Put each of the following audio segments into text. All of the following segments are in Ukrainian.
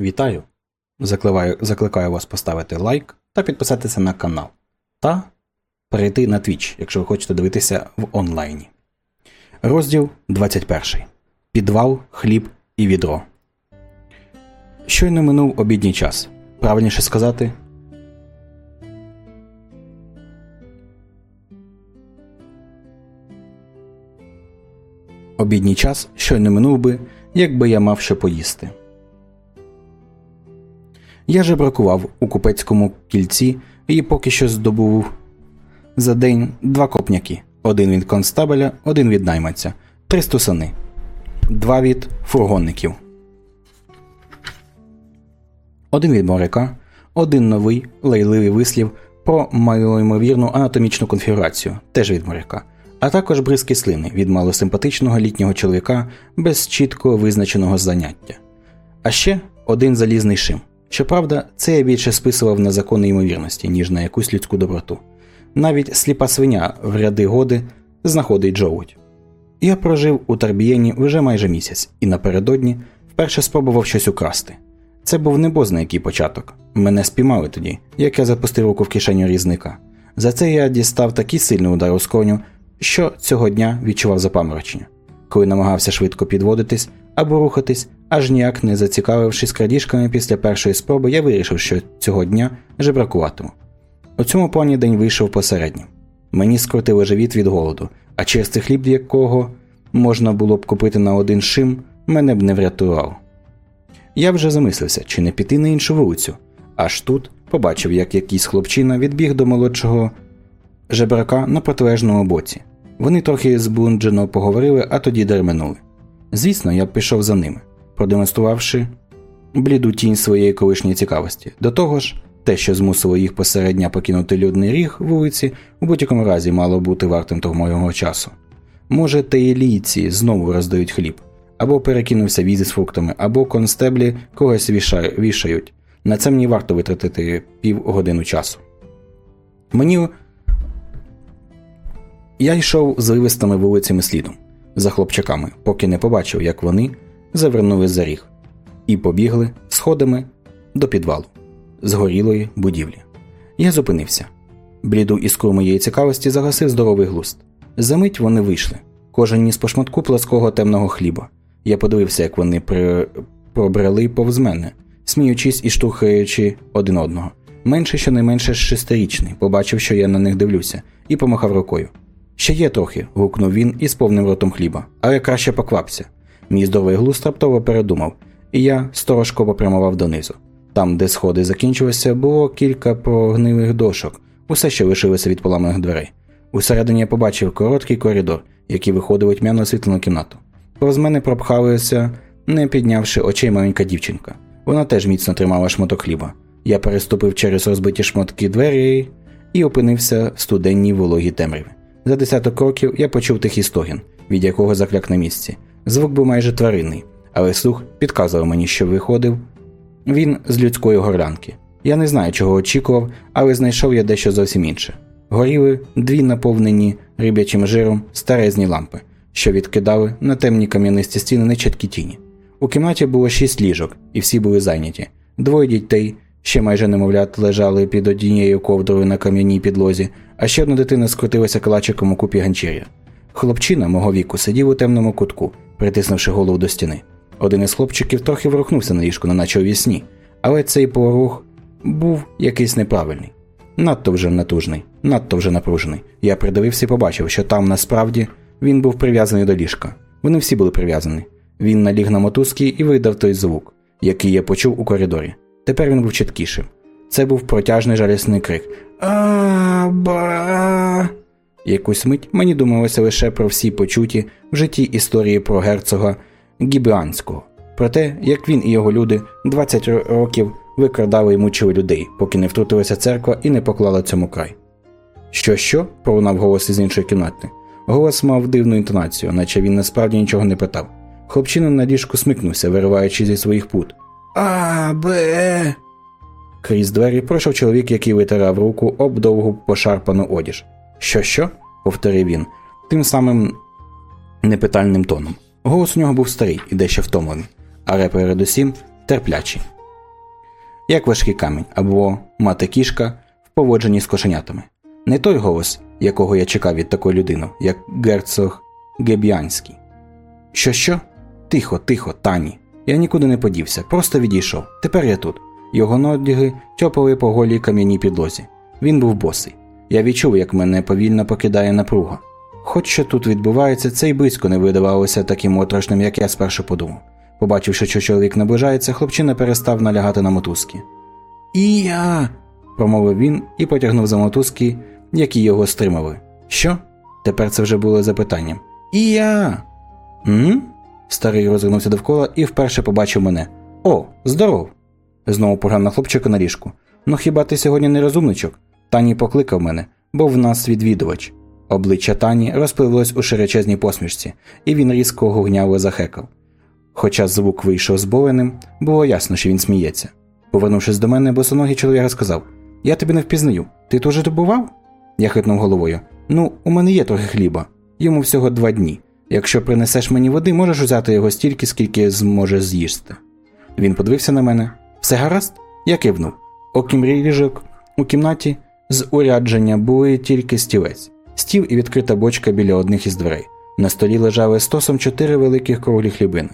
Вітаю! Закликаю, закликаю вас поставити лайк та підписатися на канал. Та перейти на Twitch, якщо ви хочете дивитися в онлайні. Розділ 21. Підвал, хліб і відро. Щойно минув обідній час. Правильніше сказати. Обідній час щойно минув би, якби я мав що поїсти. Я жебракував у купецькому кільці і поки що здобув за день два копняки: один від констабеля, один від найманця, три стусани, два від фургонників, один від моряка, один новий лайливий вислів про малоймовірну анатомічну конфігурацію, теж від моряка, а також бризки слини від малосимпатичного літнього чоловіка без чітко визначеного заняття. А ще один залізний шим. Щоправда, це я більше списував на закони ймовірності, ніж на якусь людську доброту. Навіть сліпа свиня в ряди годи знаходить жовудь. Я прожив у Тарбієні вже майже місяць, і напередодні вперше спробував щось украсти. Це був небозний який початок. Мене спіймали тоді, як я запустив руку в кишеню різника. За це я дістав такий сильний удар у скроню, що цього дня відчував запаморочення. Коли намагався швидко підводитись або рухатись, аж ніяк не зацікавившись крадіжками після першої спроби, я вирішив, що цього дня жебракуватиму. У цьому плані день вийшов посереднім. Мені скрутило живіт від голоду, а черстий хліб, якого можна було б купити на один шим, мене б не врятував. Я вже замислився, чи не піти на іншу вулицю, аж тут побачив, як якийсь хлопчина відбіг до молодшого жебрака на протилежному боці. Вони трохи збунджено поговорили, а тоді дерменули. Звісно, я б пішов за ними, продемонструвавши бліду тінь своєї колишньої цікавості. До того ж, те, що змусило їх посередня покинути людний ріг вулиці, у будь-якому разі мало бути вартим того моєго часу. Може, теїлійці знову роздають хліб, або перекинувся візи з фруктами, або констеблі когось вішають. На це мені варто витратити півгодину часу. Мені я йшов зливистими вулицями слідом за хлопчаками, поки не побачив, як вони завернули за ріг і побігли сходами до підвалу згорілої будівлі. Я зупинився. Бліду іскру моєї цікавості загасив здоровий глуст. Замить вони вийшли, кожен ніс по шматку плоского темного хліба. Я подивився, як вони при... пробрели повз мене, сміючись і штурхаючи один одного. Менше щонайменше шестирічний, побачив, що я на них дивлюся, і помахав рукою. Ще є трохи. гукнув він із повним ротом хліба, але краще поквапся. Мій здоровий глузд раптово передумав, і я сторожко попрямував донизу. Там, де сходи закінчилися, було кілька прогнилих дошок, усе ще лишилося від поламаних дверей. Усередині я побачив короткий коридор, який виходив у тьмяно освітлену кімнату. Повз мене пропхалася, не піднявши очей маленька дівчинка. Вона теж міцно тримала шматок хліба. Я переступив через розбиті шматки двері і опинився в студенній вологій темряві. За десяток кроків я почув тихий стогін, від якого закляк на місці. Звук був майже тваринний, але слух підказував мені, що виходив він з людської горлянки. Я не знаю, чого очікував, але знайшов я дещо зовсім інше. Горіли дві наповнені риб'ячим жиром старезні лампи, що відкидали на темні кам'янисті стіни нечіткі тіні. У кімнаті було шість ліжок, і всі були зайняті. Двоє дітей, ще майже немовлят, лежали під однією ковдрою на кам'яній підлозі, а ще одна дитина скрутилася калачиком у купі ганчір'я. Хлопчина мого віку сидів у темному кутку, притиснувши голову до стіни. Один із хлопчиків трохи ворухнувся на ліжку, наче у вісні, але цей порух був якийсь неправильний. Надто вже натужний, надто вже напружений. Я придивився і побачив, що там насправді він був прив'язаний до ліжка. Вони всі були прив'язані. Він наліг на мотузки і видав той звук, який я почув у коридорі. Тепер він був чіткішим. Це був протяжний жалісний крик Аба. Якусь мить мені думалося лише про всі почуті в житті історії про герцога Гібіанського, про те, як він і його люди 20 років викрадали і мучили людей, поки не втрутилася церква і не поклала цьому край. Що, що? пролунав голос із іншої кімнати. Голос мав дивну інтонацію, наче він насправді нічого не питав. Хлопчина на ліжку смикнувся, вириваючи зі своїх пут. А, бе. Крізь двері пройшов чоловік, який витирав руку об довгу пошарпану одіж. Що, що? повторив він, тим самим непитальним тоном. Голос у нього був старий і дещо втомлений, але передусім терплячий. як важкий камінь або мати кішка в поводженні з кошенятами. Не той голос, якого я чекав від такої людини, як герцог Геб'янський. Що, що? Тихо, тихо, тані. Я нікуди не подівся, просто відійшов. Тепер я тут. Його нодіги тьопали по голій кам'яній підлозі. Він був босий. Я відчув, як мене повільно покидає напруга. Хоч що тут відбувається, це й близько не видавалося таким моторошним, як я спершу подумав. Побачивши, що чоловік наближається, хлопчина перестав налягати на мотузки. І я. промовив він і потягнув за мотузки, які його стримали. Що? Тепер це вже було запитанням. І я. М? Старий розвернувся довкола і вперше побачив мене. О, здоров! Знову поглянув хлопчика на ліжку. Ну хіба ти сьогодні не розумничок? Тані покликав мене, бо в нас відвідувач. Обличчя Тані розпливлось у широчезній посмішці, і він різко гугняво захекав. Хоча звук вийшов зболеним, було ясно, що він сміється. Повернувшись до мене, босоногий чоловік сказав: Я тебе не впізнаю. Ти тут же тут бував? Я хитнув головою. Ну, у мене є трохи хліба. Йому всього два дні. Якщо принесеш мені води, можеш взяти його стільки, скільки зможеш з'їсти. Він подивився на мене. Все гаразд? Я кивнув. Окрім ліжок, у кімнаті з урядження були тільки стілець, стіл і відкрита бочка біля одних із дверей. На столі лежали стосом чотири великих круглі хлібини.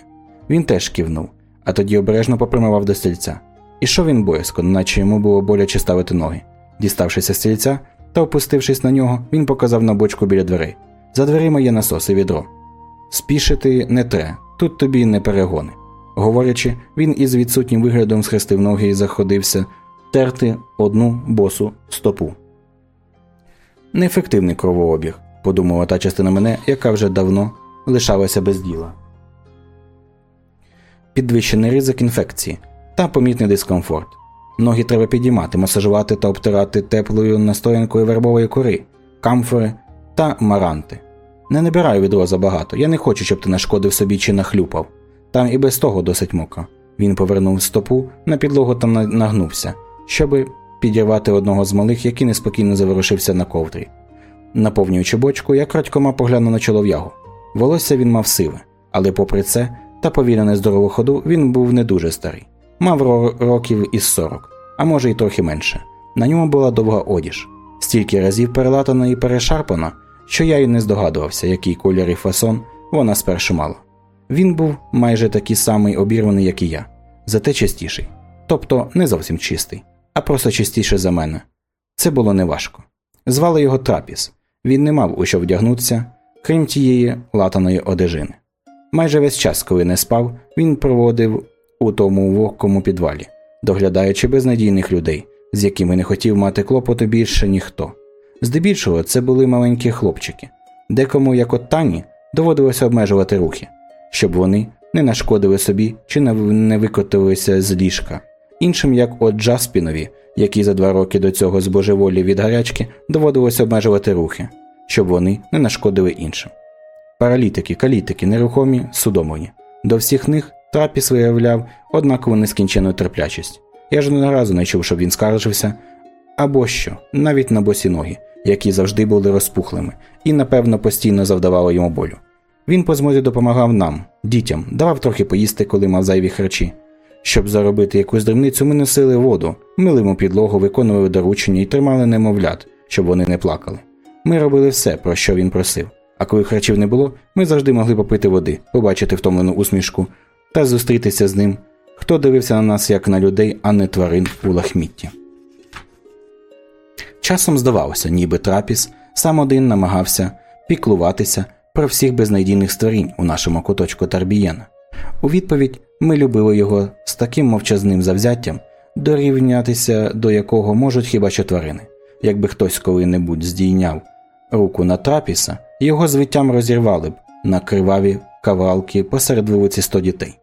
Він теж кивнув, а тоді обережно попрямував до стільця. Ішов він боязко, наче йому було боляче ставити ноги. Діставшися з стільця та опустившись на нього, він показав на бочку біля дверей. За дверима є насос і відро. Спішити не тре, тут тобі не перегони. Говорячи, він із відсутнім виглядом схрестив ноги і заходився терти одну босу стопу. Неефективний кровообіг, подумала та частина мене, яка вже давно лишалася без діла. Підвищений ризик інфекції та помітний дискомфорт. Ноги треба підіймати, масажувати та обтирати теплою настоянкою вербової кори, камфори та маранти. Не набираю відро забагато, я не хочу, щоб ти нашкодив собі чи нахлюпав. Там і без того досить мокро. Він повернув стопу на підлогу та нагнувся, щоби підірвати одного з малих, який неспокійно заворушився на ковдрі. Наповнюючи бочку, я крадькома поглянув на чолов'ягу. Волосся він мав сиве, але, попри це, та повільно нездорову ходу, він був не дуже старий. Мав років із сорок, а може й трохи менше. На ньому була довга одіж, стільки разів перелатана і перешарпана, що я й не здогадувався, який колір і фасон вона спершу мала. Він був майже такий самий обірваний, як і я, зате чистіший. Тобто не зовсім чистий, а просто чистіше за мене. Це було неважко. Звали його Трапіс. Він не мав у що вдягнутися, крім тієї латаної одежини. Майже весь час, коли не спав, він проводив у тому вогкому підвалі, доглядаючи безнадійних людей, з якими не хотів мати клопоту більше ніхто. Здебільшого це були маленькі хлопчики, декому, як от Тані, доводилося обмежувати рухи, щоб вони не нашкодили собі чи не викотилися з ліжка. Іншим, як от Джаспінові, який за два роки до цього з божеволі від гарячки доводилося обмежувати рухи, щоб вони не нашкодили іншим. Паралітики, калітики, нерухомі, судомовні. До всіх них трапіс виявляв однаково нескінчену терплячість. Я ж не разу не чув, щоб він скаржився або що, навіть на босі ноги, які завжди були розпухлими, і, напевно, постійно завдавали йому болю. Він по змозі допомагав нам, дітям, давав трохи поїсти, коли мав зайві харчі. Щоб заробити якусь дрібницю, ми носили воду, мили йому підлогу, виконували доручення і тримали немовлят, щоб вони не плакали. Ми робили все, про що він просив. А коли харчів не було, ми завжди могли попити води, побачити втомлену усмішку та зустрітися з ним, хто дивився на нас як на людей, а не тварин у лахмітті. Часом здавалося, ніби трапіс сам один намагався піклуватися про всіх безнадійних створінь у нашому куточку Тарбієна. У відповідь ми любили його з таким мовчазним завзяттям, дорівнятися до якого можуть хіба що тварини. Якби хтось коли-небудь здійняв руку на трапіса, його звиттям розірвали б на криваві кавалки посеред вулиці сто дітей.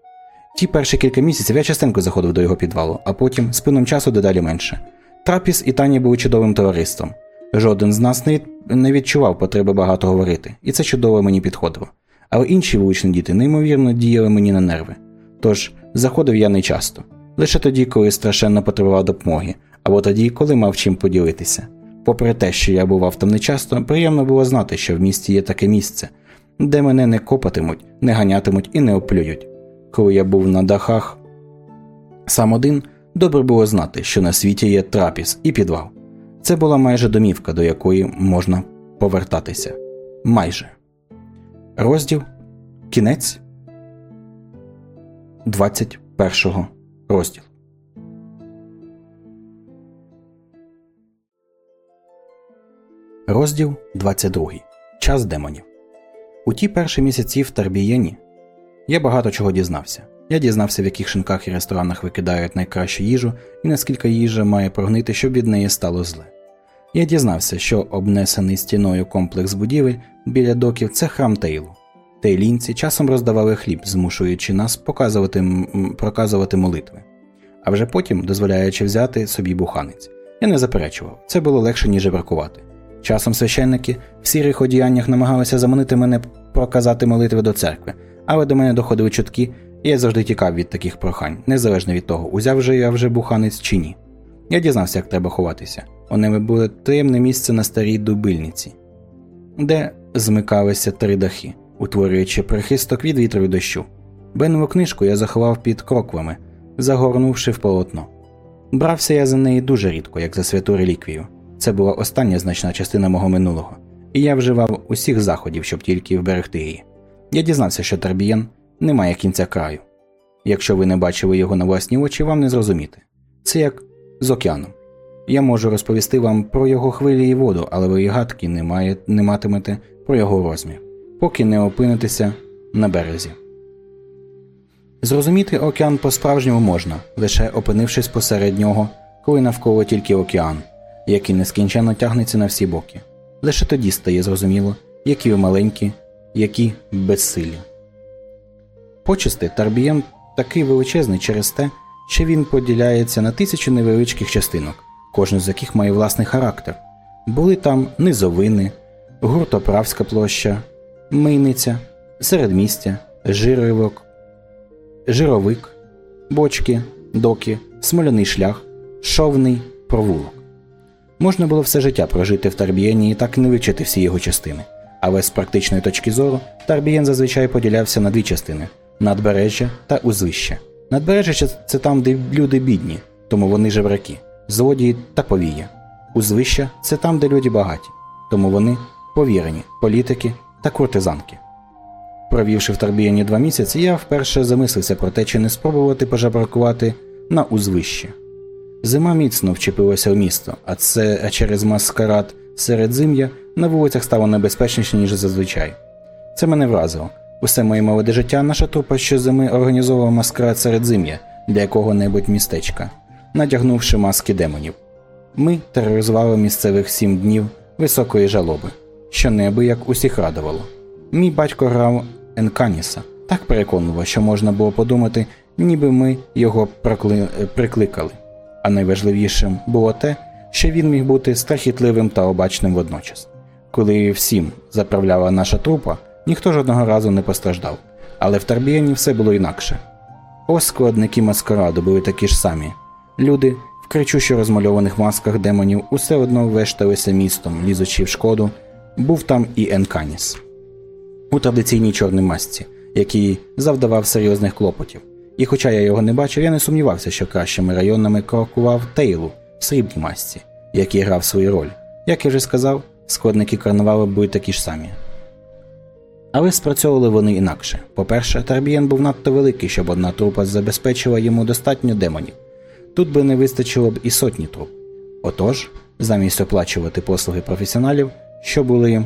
Ті перші кілька місяців я частенько заходив до його підвалу, а потім, з плином часу, дедалі менше. Трапіс і Тані були чудовим товариством. Жоден з нас не відчував потреби багато говорити, і це чудово мені підходило. Але інші вуличні діти неймовірно діяли мені на нерви. Тож заходив я не часто, лише тоді, коли страшенно потребував допомоги, або тоді, коли мав чим поділитися. Попри те, що я бував там нечасто, приємно було знати, що в місті є таке місце, де мене не копатимуть, не ганятимуть і не оплюють. Коли я був на дахах сам один, Добре було знати, що на світі є трапіс і підвал. Це була майже домівка, до якої можна повертатися. Майже. Розділ Кінець 21 розділ. Розділ 22. Час демонів. У ті перші місяці в Тарбієні я багато чого дізнався. Я дізнався, в яких шинках і ресторанах викидають найкращу їжу і наскільки їжа має прогнити, щоб від неї стало зле. Я дізнався, що обнесений стіною комплекс будівель біля доків це храм Тейлу. Тейлінці часом роздавали хліб, змушуючи нас показувати, проказувати молитви, а вже потім дозволяючи взяти собі буханець. Я не заперечував, це було легше, ніж бракувати. Часом священники в сірих одіяннях намагалися заманити мене проказати молитви до церкви, але до мене доходили чутки, я завжди тікав від таких прохань, незалежно від того, узяв же я вже буханець чи ні. Я дізнався, як треба ховатися. У ними було таємне місце на старій дубильниці, де змикалися три дахи, утворюючи прихисток від вітру і дощу. Бенову книжку я заховав під кроквами, загорнувши в полотно. Брався я за неї дуже рідко, як за святу реліквію. Це була остання значна частина мого минулого, і я вживав усіх заходів, щоб тільки вберегти її. Я дізнався, що Тарбієн не має кінця краю. Якщо ви не бачили його на власні очі, вам не зрозуміти. Це як з океаном. Я можу розповісти вам про його хвилі і воду, але ви і гадки не, має, не матимете про його розмір, поки не опинитеся на березі. Зрозуміти океан по-справжньому можна, лише опинившись посеред нього, коли навколо тільки океан, який нескінченно тягнеться на всі боки. Лише тоді стає зрозуміло, які ви маленькі, які безсилі. Почисти Тарбієм такий величезний через те, що він поділяється на тисячу невеличких частинок, кожен з яких має власний характер. Були там низовини, гуртоправська площа, мийниця, середмістя, жиривок, жировик, бочки, доки, смоляний шлях, шовний провулок. Можна було все життя прожити в Тарбієні і так не вивчити всі його частини. Але з практичної точки зору Тарбієн зазвичай поділявся на дві частини надбережжя та узвище. Надбережжя це там, де люди бідні, тому вони жебраки, злодії та повія. Узвища це там, де люди багаті, тому вони повірені, політики та куртизанки. Провівши в Тарбієні два місяці, я вперше замислився про те, чи не спробувати пожабракувати на узвище. Зима міцно вчепилася в місто, а це а через маскарад серед зим'я на вулицях стало небезпечніше, ніж зазвичай. Це мене вразило. Усе моє молоде життя наша трупа щозими організовувала маскарад серед зим'я для якого-небудь містечка, надягнувши маски демонів. Ми тероризували місцевих сім днів високої жалоби, що неабияк усіх радувало. Мій батько грав Енканіса, так переконував, що можна було подумати, ніби ми його прокли... прикликали. А найважливішим було те, що він міг бути страхітливим та обачним водночас. Коли всім заправляла наша трупа, ніхто жодного разу не постраждав, але в Тарбієні все було інакше. Ось складники маскараду були такі ж самі. Люди в кричущо розмальованих масках демонів усе одно вешталися містом, лізучи в шкоду, був там і Енканіс. У традиційній чорній масці, який завдавав серйозних клопотів. І хоча я його не бачив, я не сумнівався, що кращими районами крокував Тейлу в срібній масці, який грав свою роль. Як я вже сказав, складники карнавалу були такі ж самі. Але спрацьовували вони інакше. По-перше, Тарбієн був надто великий, щоб одна трупа забезпечила йому достатньо демонів. Тут би не вистачило б і сотні труп. Отож, замість оплачувати послуги професіоналів, що були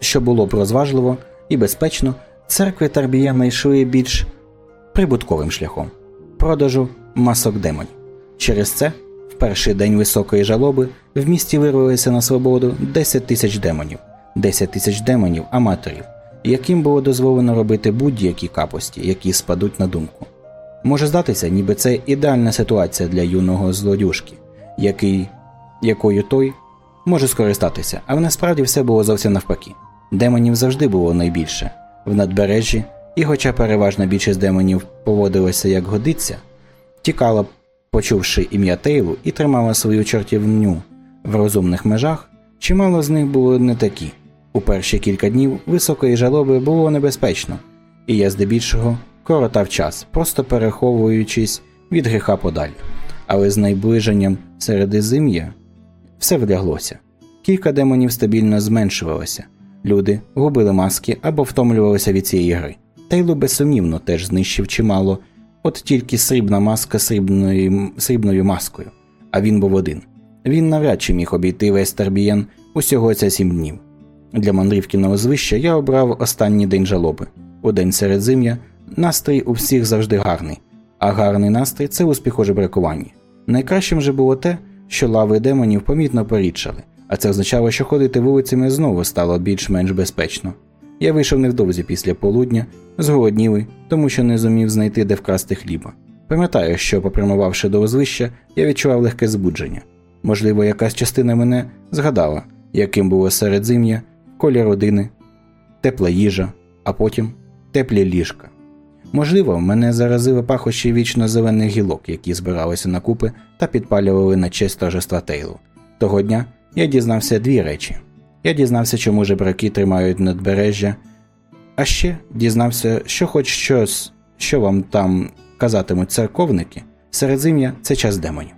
що було б розважливо і безпечно, церкви Тарбієна йшли більш прибутковим шляхом продажу масок демонів. Через це, перший день високої жалоби, в місті вирвалися на свободу 10 тисяч демонів, 10 тисяч демонів аматорів, яким було дозволено робити будь-які капості, які спадуть на думку. Може здатися, ніби це ідеальна ситуація для юного злодюшки, який, якою той може скористатися, але насправді все було зовсім навпаки. Демонів завжди було найбільше в надбережжі, і, хоча переважна більшість демонів поводилася як годиться, тікала, почувши ім'я Тейлу, і тримала свою чортівню в розумних межах, чимало з них було не такі. У перші кілька днів високої жалоби було небезпечно, і я здебільшого коротав час, просто переховуючись від гріха подалі. Але з найближенням середзим'я все вляглося. Кілька демонів стабільно зменшувалося, люди губили маски або втомлювалися від цієї гри. Тейлу безсумнівно теж знищив чимало, от тільки срібна маска срібною, срібною маскою, а він був один. Він навряд чи міг обійти весь Тарбієн усього ця сім днів. Для мандрівки на озвище я обрав останній день жалоби. У день середзим'я настрій у всіх завжди гарний, а гарний настрій це успіх у жебракуванні. Найкращим же було те, що лави демонів помітно порідшали, а це означало, що ходити вулицями знову стало більш-менш безпечно. Я вийшов невдовзі після полудня, зголоднілий, тому що не зумів знайти де вкрасти хліба. Пам'ятаю, що, попрямувавши до озвища, я відчував легке збудження. Можливо, якась частина мене згадала, яким було середзим'я, колі родини, тепла їжа, а потім теплі ліжка. Можливо, мене заразили пахощі вічно зелених гілок, які збиралися на купи та підпалювали на честь торжества Тейлу. Того дня я дізнався дві речі. Я дізнався, чому жебраки тримають надбережжя, а ще дізнався, що хоч щось, що вам там казатимуть церковники, середзим'я це час демонів.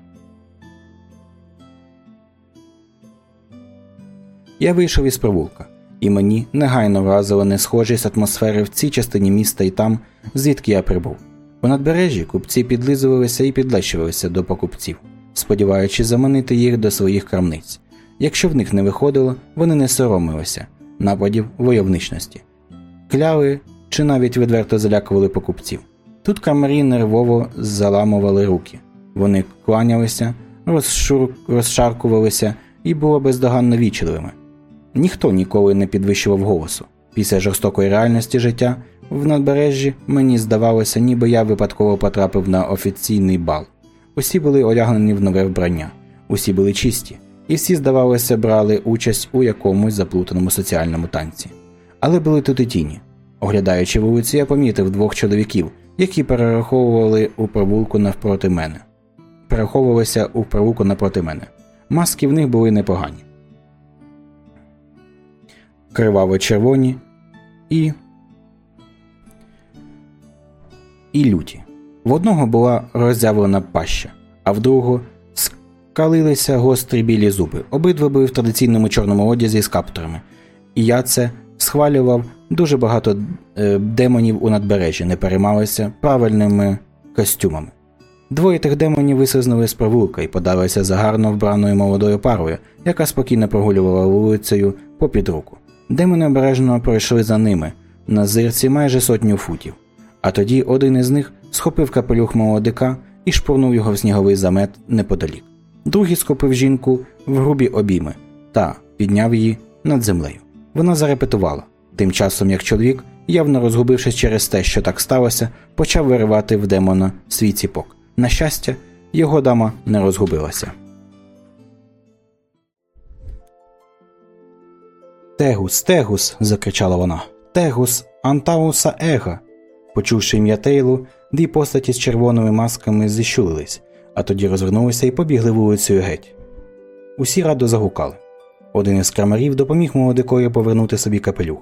Я вийшов із провулка, і мені негайно вразила несхожість атмосфери в цій частині міста і там, звідки я прибув. У надбережжі купці підлизувалися і підлещувалися до покупців, сподіваючись заманити їх до своїх крамниць. Якщо в них не виходило, вони не соромилися нападів войовничності, кляли чи навіть відверто залякували покупців. Тут камері нервово заламували руки, вони кланялися, розшур... розшаркувалися і було бездоганно вічливими. Ніхто ніколи не підвищував голосу. Після жорстокої реальності життя в надбережжі мені здавалося, ніби я випадково потрапив на офіційний бал. Усі були одягнені в нове вбрання, усі були чисті, і всі, здавалося, брали участь у якомусь заплутаному соціальному танці. Але були тут і тіні. Оглядаючи вулицю, я помітив двох чоловіків, які перераховували у провулку навпроти мене. Переховувалися у провулку напроти мене. Маски в них були непогані. Криваво червоні і. і люті. В одного була роззявлена паща, а в другого скалилися гострі білі зуби. Обидва були в традиційному чорному одязі з каптурами. І я це схвалював дуже багато е, демонів у надбережжі, не переймалися правильними костюмами. Двоє тих демонів висизнули з провулка і подалися за гарно вбраною молодою парою, яка спокійно прогулювала вулицею попід руку. Демони обережно пройшли за ними на зирці майже сотню футів. А тоді один із них схопив капелюх молодика і шпурнув його в сніговий замет неподалік. Другий схопив жінку в грубі обійми та підняв її над землею. Вона зарепетувала. Тим часом, як чоловік, явно розгубившись через те, що так сталося, почав виривати в демона свій ціпок. На щастя, його дама не розгубилася. Тегус, Тегус. закричала вона. Тегус, Антауса Ега. Почувши ім'я Тейлу, дві постаті з червоними масками зіщулились, а тоді розвернулися і побігли вулицею геть. Усі радо загукали. Один із крамарів допоміг молодикою повернути собі капелюх.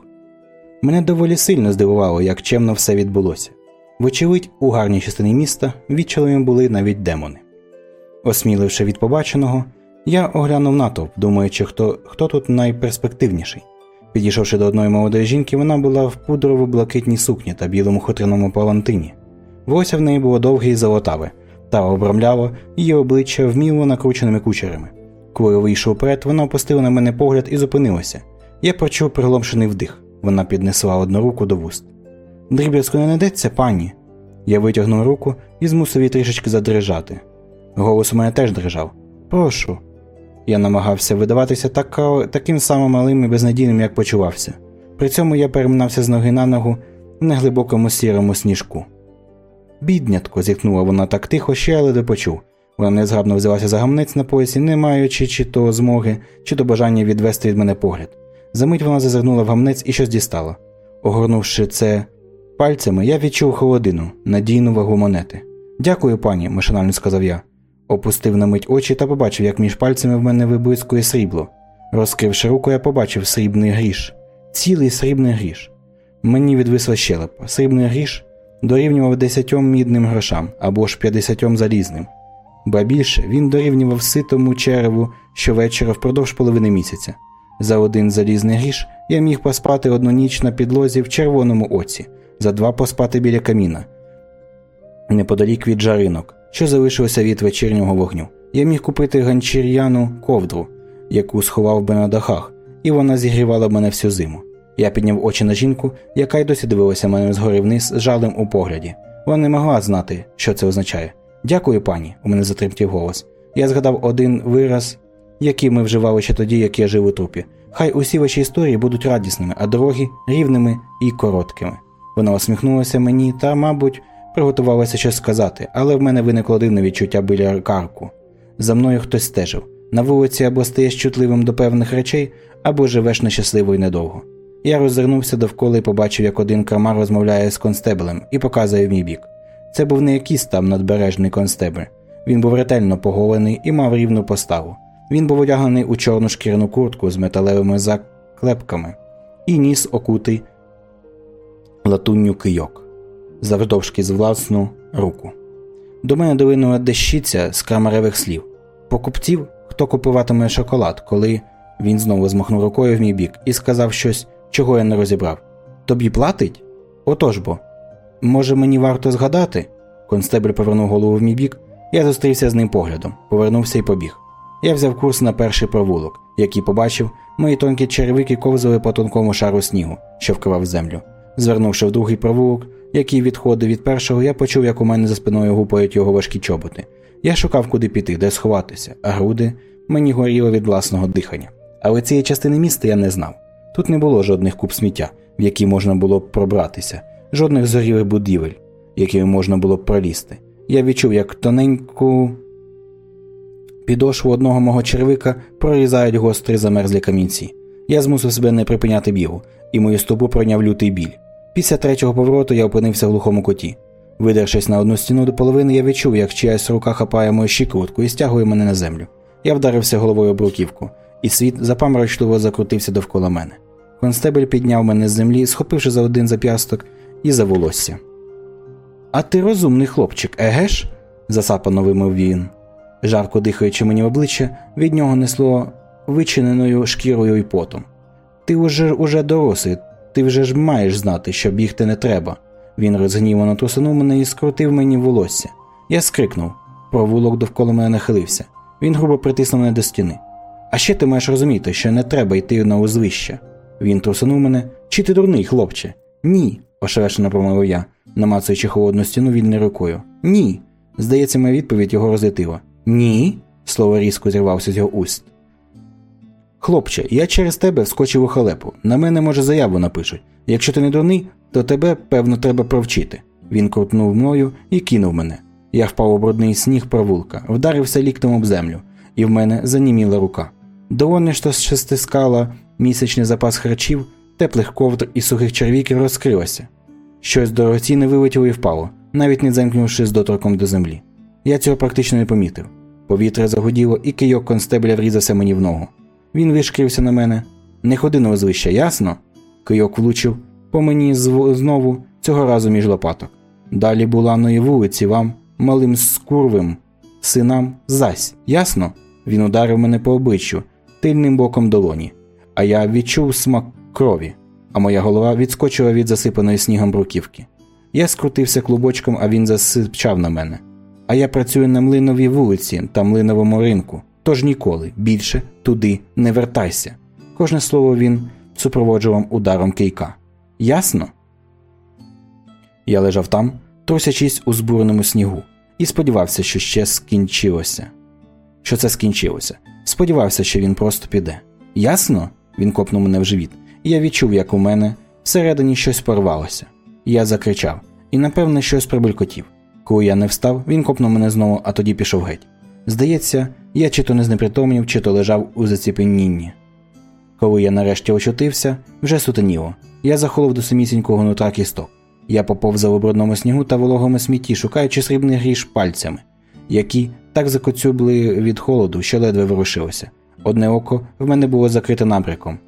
Мене доволі сильно здивувало, як чемно все відбулося. Вочевидь, у гарній частині міста відчалими були навіть демони. Осміливши від побаченого, я оглянув натовп, думаючи, хто хто тут найперспективніший. Підійшовши до одної молодої жінки, вона була в пудрово блакитній сукні та білому хутряному палантині. Волосся в неї було довге і золотаве, та обрамляло її обличчя вміло накрученими кучерами. Коли вийшов вперед, вона опустила на мене погляд і зупинилася. Я почув пригломшений вдих. Вона піднесла одну руку до вуст. Дріб'язку не найдеться, пані. Я витягнув руку і змусив її трішечки задрижати. Голос у мене теж дрижав. Прошу. Я намагався видаватися так, таким самим малим і безнадійним, як почувався. При цьому я переминався з ноги на ногу в неглибокому сірому сніжку. Біднятко, зітхнула вона так тихо, що я ледве почув. Вона незграбно взялася за гамнець на поясі, не маючи чи то змоги, чи то бажання відвести від мене погляд. Замить вона зазирнула в гамнець і щось дістала. Огорнувши це пальцями, я відчув холодину, надійну вагу монети. Дякую, пані, машинально сказав я. Опустив на мить очі та побачив, як між пальцями в мене виблискує срібло. Розкривши руку, я побачив срібний гріш, цілий срібний гріш. Мені відвисла щелепа. Срібний гріш дорівнював 10 мідним грошам або ж 50 залізним. Ба більше він дорівнював ситому череву щовечора впродовж половини місяця. За один залізний гріш я міг поспати одну ніч на підлозі в червоному оці, за два поспати біля каміна, неподалік від жаринок, що залишилося від вечірнього вогню. Я міг купити ганчір'яну ковдру, яку сховав би на дахах, і вона зігрівала мене всю зиму. Я підняв очі на жінку, яка й досі дивилася мене згори вниз з жалем у погляді. Вона не могла знати, що це означає. Дякую, пані, у мене затремтів голос. Я згадав один вираз, який ми вживали ще тоді, як я жив у трупі. Хай усі ваші історії будуть радісними, а дороги рівними і короткими. Вона усміхнулася мені та, мабуть, приготувалася щось сказати, але в мене виникло дивне відчуття біля карку. За мною хтось стежив. На вулиці або стаєш чутливим до певних речей, або живеш нещасливо і недовго. Я роззирнувся довкола і побачив, як один крамар розмовляє з констеблем і показує в мій бік. Це був не якийсь там надбережний констебль. Він був ретельно поголений і мав рівну поставу. Він був одягнений у чорну шкіряну куртку з металевими заклепками і ніс окутий латунню кийок, завдовжки з власну руку. До мене долинула дещиця з крамаревих слів покупців, хто купуватиме шоколад, коли він знову змахнув рукою в мій бік і сказав щось, чого я не розібрав. Тобі платить? Отож бо. Може, мені варто згадати? Констебль повернув голову в мій бік. Я зустрівся з ним поглядом, повернувся і побіг. Я взяв курс на перший провулок, який побачив, мої тонкі черевики ковзали по тонкому шару снігу, що вкривав землю. Звернувши в другий провулок, який відходив від першого, я почув, як у мене за спиною гупають його важкі чоботи. Я шукав, куди піти, де сховатися, а груди мені горіло від власного дихання. Але цієї частини міста я не знав. Тут не було жодних куб сміття, в які можна було б пробратися, жодних зорілих будівель, якими можна було б пролізти. Я відчув, як тоненьку підошву одного мого червика прорізають гострі замерзлі камінці. Я змусив себе не припиняти бігу, і мою стопу пройняв лютий біль. Після третього повороту я опинився в глухому куті. Видершись на одну стіну до половини, я відчув, як чиясь рука хапає мою щикрутку і стягує мене на землю. Я вдарився головою об бруківку, і світ запаморочливо закрутився довкола мене. Констебель підняв мене з землі, схопивши за один зап'ясток і за волосся. А ти розумний хлопчик, егеш? засапано вимив він. Жарко дихаючи мені в обличчя, від нього несло вичиненою шкірою і потом. Ти уже уже дорослий, ти вже ж маєш знати, що бігти не треба. Він розгнівано трусунув мене і скрутив мені волосся. Я скрикнув. Провулок довкола мене нахилився. Він грубо притиснув мене до стіни. А ще ти маєш розуміти, що не треба йти на узвище. Він трусунув мене. Чи ти дурний, хлопче? Ні, ошелешено промовив я, намацуючи холодну стіну вільною рукою. Ні. Здається, моя відповідь його розлетила. Ні. Слово різко зірвався з його уст. Хлопче, я через тебе вскочив у халепу. На мене, може, заяву напишуть. Якщо ти не дурний, то тебе, певно, треба провчити. Він крутнув мною і кинув мене. Я впав у брудний сніг провулка, вдарився ліктом об землю, і в мене заніміла рука. Довольно що стискала місячний запас харчів, теплих ковдр і сухих червіків розкрилося. Щось дорогоцінне вилетіло і впало, навіть не замкнувши з доторком до землі. Я цього практично не помітив. Повітря загуділо, і кийок констебля врізався мені в ногу. Він вишкрився на мене. Не ходи на озвище, ясно? Кийок влучив по мені знову, цього разу між лопаток. Далі буланої вулиці вам, малим скурвим, синам, зась, ясно? Він ударив мене по обличчю тильним боком долоні, а я відчув смак крові, а моя голова відскочила від засипаної снігом бруківки. Я скрутився клубочком, а він засипчав на мене. А я працюю на млиновій вулиці та млиновому ринку, тож ніколи більше туди не вертайся. Кожне слово він супроводжував ударом кийка. Ясно? Я лежав там, трусячись у збуреному снігу, і сподівався, що ще скінчилося. Що це скінчилося. Сподівався, що він просто піде. Ясно? Він копнув мене в живіт, я відчув, як у мене всередині щось порвалося. Я закричав і, напевне, щось прибулькотів. Коли я не встав, він копнув мене знову, а тоді пішов геть. Здається, я чи то не знепритомнів, чи то лежав у заціпенінні. Коли я нарешті очутився, вже сутеніло. Я захолов до самісінького нутра кісток. Я поповзав у брудному снігу та вологому смітті, шукаючи срібний гріш пальцями, які так закоцюбли від холоду, що ледве ворушилося. Одне око в мене було закрите набряком,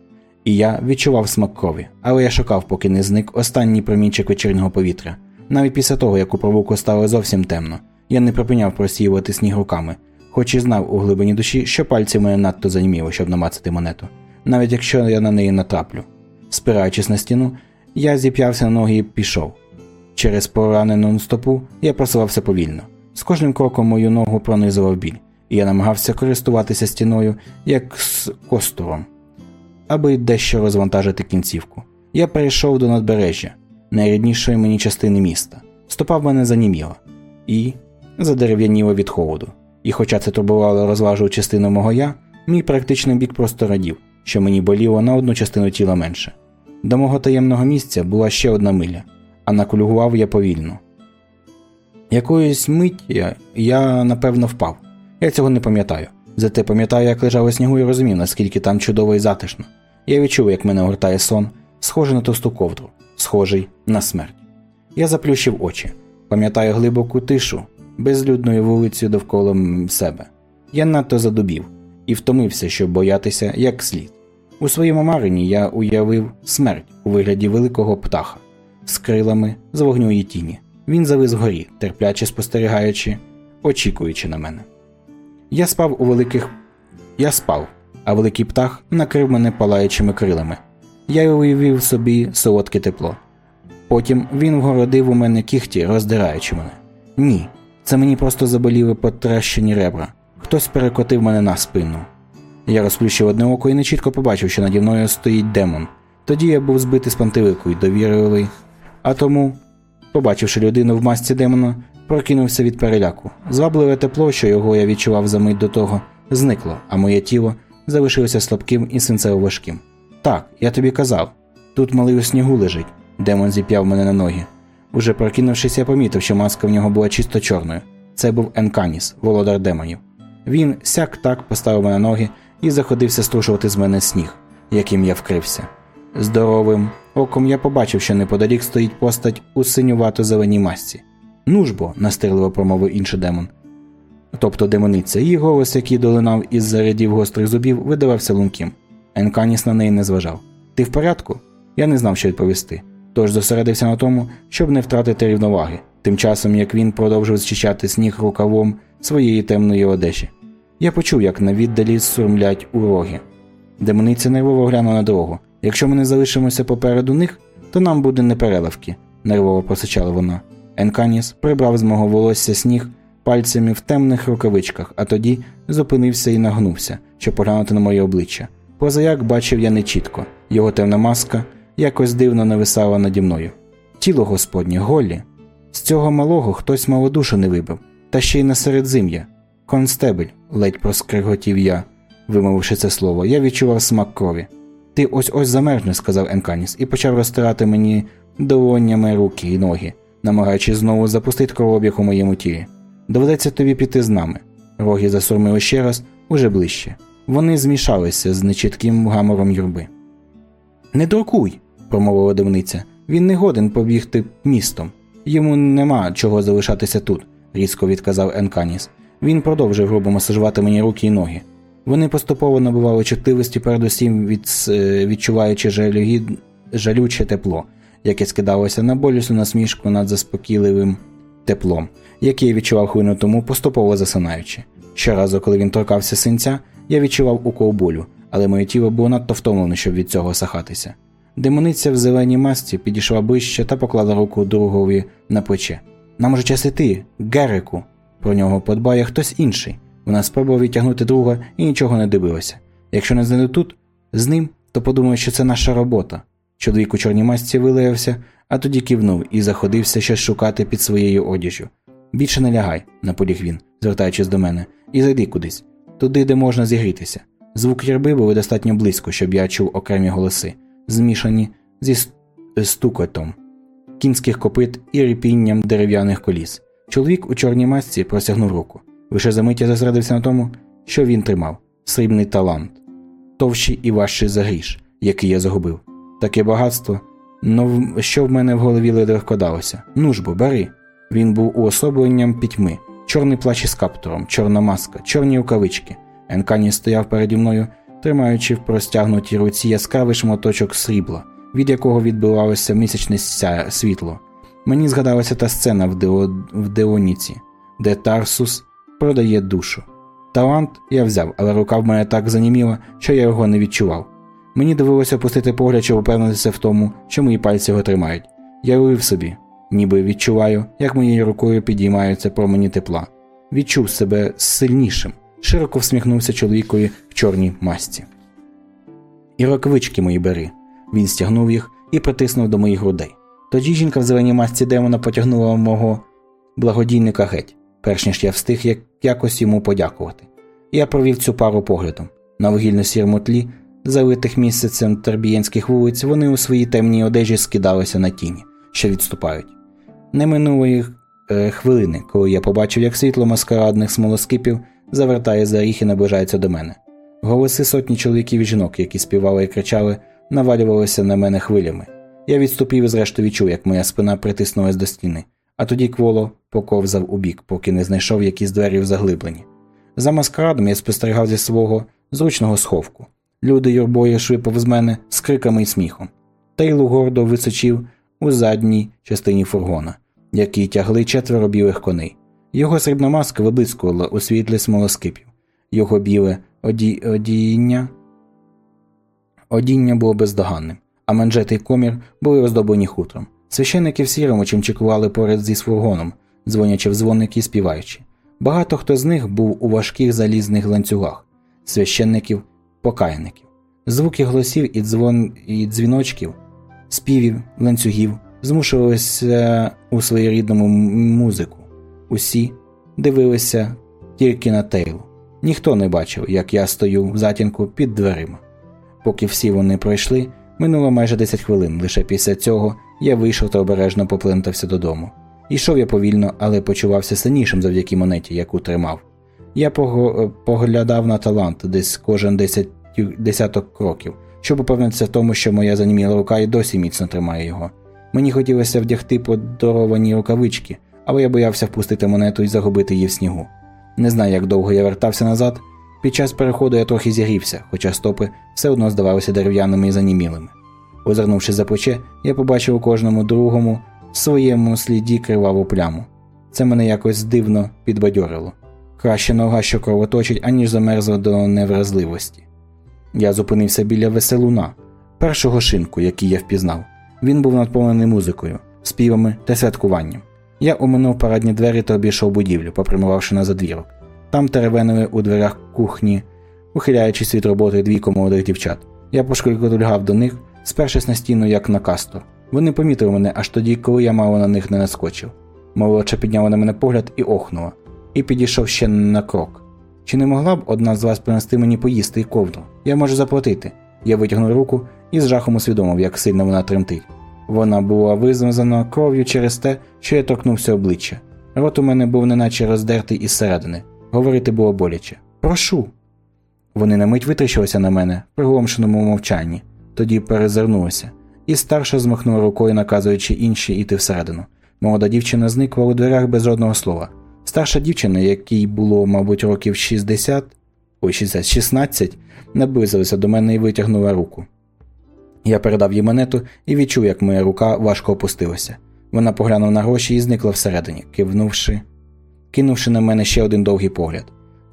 І я відчував смак крові, але я шукав, поки не зник останній промінчик вечірнього повітря. Навіть після того, як у провулку стало зовсім темно, я не припиняв просіювати сніг руками, хоч і знав у глибині душі, що пальці мене надто заніміли, щоб намацати монету, навіть якщо я на неї натраплю. Спираючись на стіну, я зіп'явся на ноги і пішов. Через поранену стопу я просувався повільно. З кожним кроком мою ногу пронизував біль, я намагався користуватися стіною як з костуром, аби дещо розвантажити кінцівку. Я перейшов до надбережжя, найріднішої мені частини міста. Стопа в мене заніміла і задерев'яніла від холоду. І хоча це турбувало розважу частину мого я, мій практичний бік просто радів, що мені боліло на одну частину тіла менше. До мого таємного місця була ще одна миля, а накулював я повільно. Якоїсь миті я, напевно, впав. Я цього не пам'ятаю. Зате пам'ятаю, як лежав у снігу і розумів, наскільки там чудово і затишно. Я відчув, як мене огортає сон, схожий на товсту ковдру, схожий на смерть. Я заплющив очі, пам'ятаю глибоку тишу, безлюдною вулицею довкола себе. Я надто задубів і втомився, щоб боятися як слід. У своєму маренні я уявив смерть у вигляді великого птаха з крилами з вогню і тіні. Він завис вгорі, терпляче спостерігаючи, очікуючи на мене. Я спав у великих. Я спав, а великий птах накрив мене палаючими крилами. Я уявив собі солодке тепло. Потім він вгородив у мене кіхті, роздираючи мене. Ні, це мені просто заболіли потращені ребра. Хтось перекотив мене на спину. Я розплющив одне око і нечітко побачив, що наді мною стоїть демон. Тоді я був збитий з пантелику і довірливий, а тому, побачивши людину в масці демона, прокинувся від переляку. Звабливе тепло, що його я відчував за мить до того, зникло, а моє тіло залишилося слабким і свинцево важким. Так, я тобі казав, тут малий у снігу лежить. Демон зіп'яв мене на ноги. Уже прокинувшись, я помітив, що маска в нього була чисто чорною. Це був Енканіс, володар демонів. Він сяк так поставив мене на ноги і заходився струшувати з мене сніг, яким я вкрився. Здоровим оком я побачив, що неподалік стоїть постать у синювато зеленій масці. Ну ж бо, настирливо промовив інший демон. Тобто демониця, її голос, який долинав із зарядів гострих зубів, видавався лунким. Енканіс на неї не зважав. Ти в порядку? Я не знав, що відповісти. Тож зосередився на тому, щоб не втратити рівноваги, тим часом як він продовжив зчищати сніг рукавом своєї темної одежі. Я почув, як на віддалі сурмлять уроги. Демониця нервово глянула на дорогу. Якщо ми не залишимося попереду них, то нам буде непереливки, нервово просичала вона. Енканіс прибрав з мого волосся сніг пальцями в темних рукавичках, а тоді зупинився і нагнувся, щоб поглянути на моє обличчя. Позаяк бачив я нечітко, його темна маска якось дивно нависала наді мною. Тіло Господнє, Голлі. З цього малого хтось мало душу не вибив, та ще й на середзим'я. Констебель, ледь проскриготів я, вимовивши це слово, я відчував смак крові. Ти ось ось замерзнеш, сказав Енканіс, і почав розтирати мені долонями руки і ноги, намагаючись знову запустити кровообіг у моєму тілі. Доведеться тобі піти з нами. Роги засурмили ще раз, уже ближче. Вони змішалися з нечітким гамором юрби. Не дуркуй, промовила дивниця. Він не годен побігти містом. Йому нема чого залишатися тут, різко відказав Енканіс. Він продовжив грубо масажувати мені руки і ноги. Вони поступово набували чутливості, передусім від, відчуваючи жалюгід, жалюче тепло, яке скидалося на болісну насмішку над заспокійливим теплом, яке я відчував хвилину тому, поступово засинаючи. Щоразу, коли він торкався синця, я відчував укол болю, але моє тіло було надто втомлене, щоб від цього сахатися. Демониця в зеленій масці підійшла ближче та поклала руку другові на плече. Нам уже час іти, Герику. Про нього подбає хтось інший. Вона спробувала відтягнути друга і нічого не дивилася. Якщо не знайду тут з ним, то подумаю, що це наша робота. Чоловік у чорній масці вилаявся, а тоді кивнув і заходився щось шукати під своєю одіжю. Більше не лягай, наполіг він, звертаючись до мене, і зайди кудись, туди, де можна зігрітися. Звук ярби були достатньо близько, щоб я чув окремі голоси, змішані зі стукотом, кінських копит і ріпінням дерев'яних коліс. Чоловік у чорній масці простягнув руку. Лише за мить я зосередився на тому, що він тримав срібний талант, товщий і важчий за гріш, який я загубив. Таке багатство, но що в мене в голові легко далося. Ну ж бо, бери. Він був уособленням пітьми, чорний плащ із каптуром, чорна маска, чорні рукавички. Енкані стояв переді мною тримаючи в простягнутій руці яскравий шматочок срібла, від якого відбивалося місячне світло. Мені згадалася та сцена в, Део... в Деоніці, де Тарсус продає душу. Талант я взяв, але рука в мене так заніміла, що я його не відчував. Мені довелося опустити погляд, щоб упевнитися в тому, що мої пальці його тримають. Я уявив собі, ніби відчуваю, як моєю рукою підіймаються промені тепла. Відчув себе сильнішим, широко всміхнувся чоловікові в чорній масці. І рукавички мої бери. Він стягнув їх і притиснув до моїх грудей. Тоді жінка в зеленій масці демона потягнула мого благодійника геть, перш ніж я встиг як якось йому подякувати. Я провів цю пару поглядом. На вугільно сірому тлі, залитих місяцем тербієнських вулиць, вони у своїй темній одежі скидалися на тіні, що відступають. Не минулої е, хвилини, коли я побачив, як світло маскарадних смолоскипів завертає за ріг і наближається до мене. Голоси сотні чоловіків і жінок, які співали і кричали, навалювалися на мене хвилями. Я відступив і зрештою відчув, як моя спина притиснулась до стіни, а тоді кволо поковзав у бік, поки не знайшов якісь двері в заглибленні. За маскарадом я спостерігав зі свого зручного сховку. Люди юрбою йшли повз мене з криками і сміхом. Тейлу гордо височив у задній частині фургона, який тягли четверо білих коней. Його срібна маска виблискувала у світлі смолоскипів. Його біле оді... одіння одіння було бездоганним, а манжети й комір були оздоблені хутром. Священники в сірому чимчикували поряд зі свургоном, дзвонячи в дзвоники і співаючи. Багато хто з них був у важких залізних ланцюгах, священників, покаяників. Звуки голосів і дзвон і дзвіночків, співів, ланцюгів змушувалися у своєрідному музику. Усі дивилися тільки на Тейлу. Ніхто не бачив, як я стою в затінку під дверима. Поки всі вони пройшли, минуло майже 10 хвилин. Лише після цього я вийшов та обережно поплентався додому. Ішов я повільно, але почувався сильнішим завдяки монеті, яку тримав. Я поглядав на талант десь кожен десять... десяток кроків, щоб упевнитися в тому, що моя заніміла рука і досі міцно тримає його. Мені хотілося вдягти подаровані рукавички, але я боявся впустити монету і загубити її в снігу. Не знаю, як довго я вертався назад. Під час переходу я трохи зігрівся, хоча стопи все одно здавалися дерев'яними і занімілими. Озирнувши за плече, я побачив у кожному другому своєму сліді криваву пляму. Це мене якось дивно підбадьорило. Краще нога, що кровоточить, аніж замерзла до невразливості. Я зупинився біля веселуна, першого шинку, який я впізнав. Він був наповнений музикою, співами та святкуванням. Я оминув парадні двері та обійшов будівлю, попрямувавши на задвірок. Там теревенили у дверях кухні, ухиляючись від роботи двійко молодих дівчат. Я пошкулькотульгав до них, спершись на стіну, як на кастор. Вони помітили мене аж тоді, коли я мало на них не наскочив. Молодша підняла на мене погляд і охнула, і підійшов ще на крок. Чи не могла б одна з вас принести мені поїсти і ковдру? Я можу заплатити. Я витягнув руку і з жахом усвідомив, як сильно вона тремтить. Вона була визмазана кров'ю через те, що я торкнувся обличчя. Рот у мене був неначе роздертий із середини. Говорити було боляче. Прошу. Вони на мить витріщилися на мене, в приголомшеному мовчанні, тоді перезирнулися, і старша змахнула рукою, наказуючи інші йти всередину. Молода дівчина зникла у дверях без жодного слова. Старша дівчина, якій було, мабуть, років 60, ой, 60, 16, наблизилася до мене і витягнула руку. Я передав їй монету і відчув, як моя рука важко опустилася. Вона поглянула на гроші і зникла всередині, кивнувши, кинувши на мене ще один довгий погляд.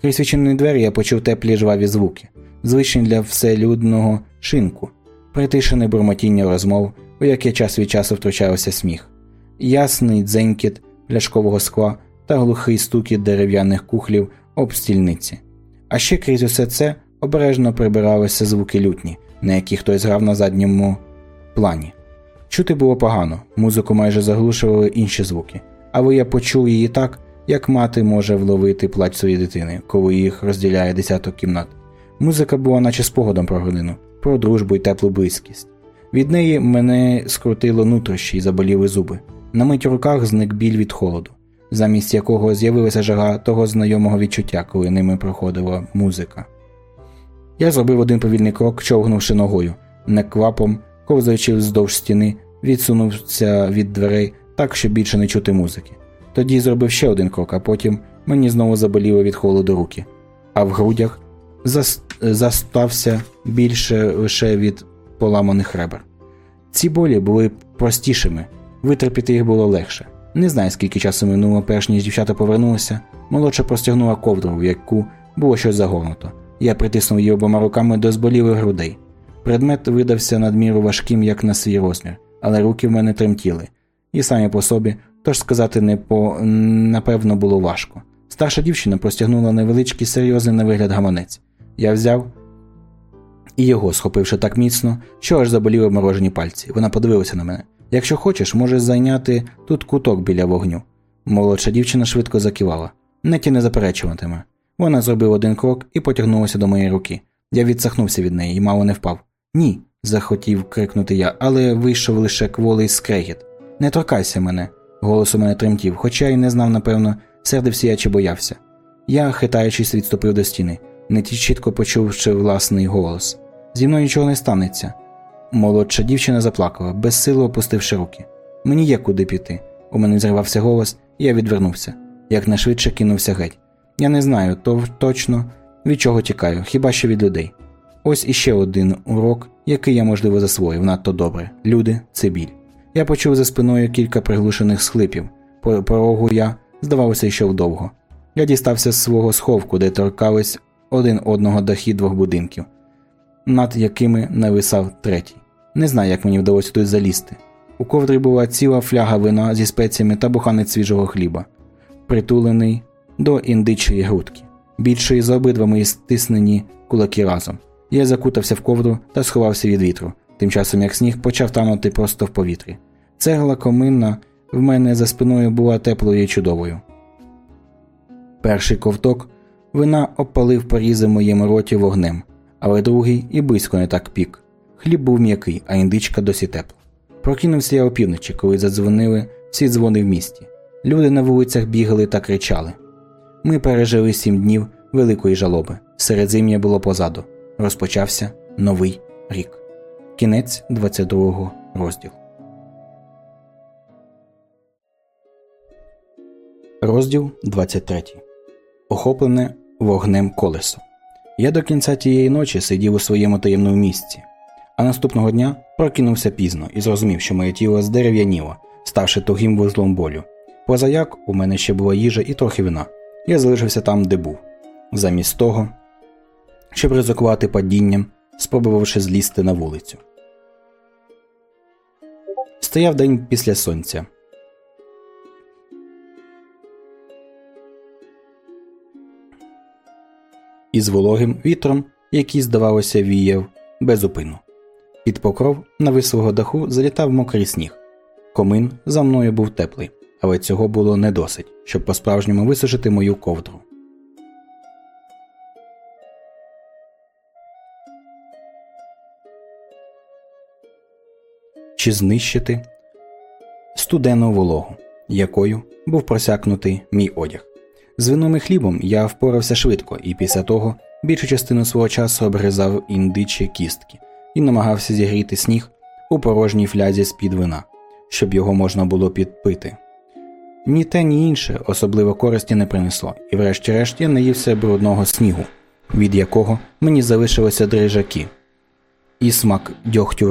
Крізь відчинені двері я почув теплі жваві звуки, звичні для вселюдного шинку, притишене бурмотіння розмов, у яке час від часу втручався сміх, ясний дзенькіт пляшкового скла та глухий стукіт дерев'яних кухлів об стільниці. А ще крізь усе це обережно прибиралися звуки лютні, на які хтось грав на задньому плані. Чути було погано, музику майже заглушували інші звуки, але я почув її так, як мати може вловити плач своєї дитини, коли їх розділяє десяток кімнат. Музика була, наче спогадом про родину, про дружбу і теплу близькість. Від неї мене скрутило нутрощі й заболіли зуби. На мить руках зник біль від холоду, замість якого з'явилася жага того знайомого відчуття, коли ними проходила музика. Я зробив один повільний крок, човгнувши ногою, неквапом, ковзаючи вздовж стіни, відсунувся від дверей так, щоб більше не чути музики. Тоді зробив ще один крок, а потім мені знову заболіло від холоду руки, а в грудях зас... застався більше лише від поламаних ребер. Ці болі були простішими, витерпіти їх було легше. Не знаю, скільки часу минуло, перш ніж дівчата повернулися, молодша простягнула ковдру, в яку було щось загорнуто. Я притиснув її обома руками до зболілих грудей. Предмет видався надміру важким, як на свій розмір, але руки в мене тремтіли, і самі по собі, тож сказати, не по напевно було важко. Старша дівчина простягнула невеличкий серйозний на вигляд гаманець. Я взяв і його, схопивши так міцно, що аж заболіли морожені пальці. Вона подивилася на мене. Якщо хочеш, можеш зайняти тут куток біля вогню. Молодша дівчина швидко закивала. Неті не заперечуватиме. Вона зробила один крок і потягнулася до моєї руки. Я відсахнувся від неї і мало не впав. Ні, захотів крикнути я, але вийшов лише кволий скрегіт. Не торкайся мене. Голос у мене тремтів, хоча й не знав, напевно, сердився я чи боявся. Я, хитаючись, відступив до стіни, не чітко почувши власний голос. Зі мною нічого не станеться. Молодша дівчина заплакала, безсило опустивши руки. Мені є куди піти. У мене зривався голос, і я відвернувся, якнайшвидше кинувся геть. Я не знаю то точно, від чого тікаю, хіба що від людей. Ось іще один урок, який я, можливо, засвоїв надто добре. Люди це біль. Я почув за спиною кілька приглушених схлипів. По порогу я, здавалося, йшов довго. Я дістався з свого сховку, де торкались один одного дахи двох будинків, над якими нависав третій. Не знаю, як мені вдалося тут залізти. У ковдрі була ціла фляга вина зі спеціями та буханець свіжого хліба, притулений до індичої грудки, більшої за обидва мої стиснені кулаки разом. Я закутався в ковдру та сховався від вітру, тим часом як сніг почав танути просто в повітрі. Цегла коминна в мене за спиною була теплою і чудовою. Перший ковток вина обпалив порізи моєму роті вогнем, але другий і близько не так пік. Хліб був м'який, а індичка досі тепла. Прокинувся я опівночі, коли задзвонили всі дзвони в місті. Люди на вулицях бігали та кричали. Ми пережили сім днів великої жалоби. Середзим'я було позаду. Розпочався новий рік. Кінець 22 розділу. Розділ 23. Охоплене вогнем колесо. Я до кінця тієї ночі сидів у своєму таємному місці, а наступного дня прокинувся пізно і зрозумів, що моє тіло здерев'яніло, ставши тугим вузлом болю. Позаяк у мене ще була їжа і трохи вина. Я залишився там, де був. Замість того, щоб ризикувати падінням, спробувавши злізти на вулицю. Стояв день після сонця. Із вологим вітром, який, здавалося, віяв безупину. Під покров на висового даху залітав мокрий сніг. Комин за мною був теплий, але цього було не досить, щоб по справжньому висушити мою ковдру. чи знищити студену вологу, якою був просякнутий мій одяг. З вином і хлібом я впорався швидко і після того більшу частину свого часу обгризав індичі кістки і намагався зігріти сніг у порожній флязі з під вина, щоб його можна було підпити. Ні те, ні інше особливо користі не принесло, і врешті-решт я наївся брудного снігу, від якого мені залишилися дрижаки і смак дьогтю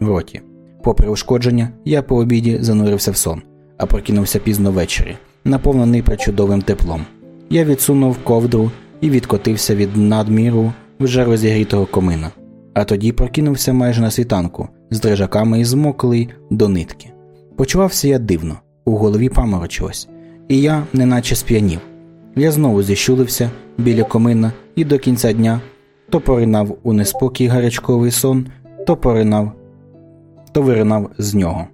в роті. Попри ушкодження, я по обіді занурився в сон, а прокинувся пізно ввечері, наповнений причудовим теплом. Я відсунув ковдру і відкотився від надміру вже розігрітого комина, а тоді прокинувся майже на світанку з дрижаками і змоклий до нитки. Почувався я дивно, у голові паморочилось, і я неначе сп'янів. Я знову зіщулився біля комина і до кінця дня то поринав у неспокій гарячковий сон, то поринав то виринав з нього.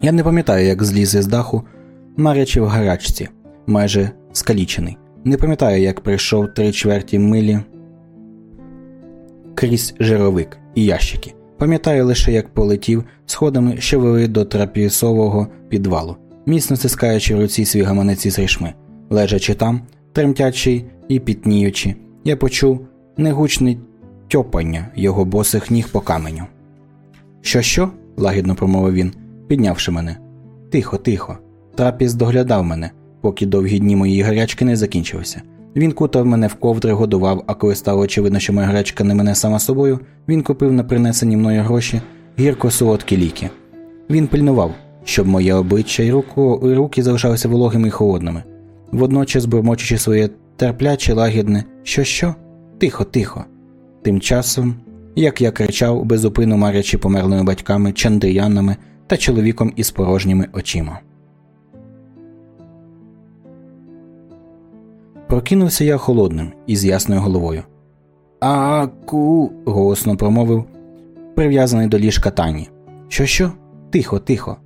Я не пам'ятаю, як зліз із даху, марячи в гарячці, майже скалічений. Не пам'ятаю, як прийшов три чверті милі крізь жировик і ящики. Пам'ятаю лише, як полетів сходами, що вели до трапісового підвалу, міцно стискаючи в руці свій гаманець із рішми. Лежачи там, тремтячи і пітніючи, я почув негучне тьопання його босих ніг по каменю. Що, що? лагідно промовив він, піднявши мене. тихо, тихо. Трапіс доглядав мене, поки довгі дні моєї гарячки не закінчилися. Він кутав мене в ковдри, годував, а коли стало очевидно, що моя гарячка не мене сама собою, він купив на принесені мною гроші гірко солодкі ліки. Він пильнував, щоб моє обличчя і, руку, і руки залишалися вологими і холодними, водночас бурмочучи своє терпляче, лагідне що що? Тихо, тихо. Тим часом, як я кричав, безупину марячи померлими батьками, чандріянами та чоловіком із порожніми очима. Прокинувся я холодним і з ясною головою. Аку. голосно промовив, прив'язаний до ліжка Тані. Що, що? Тихо, тихо.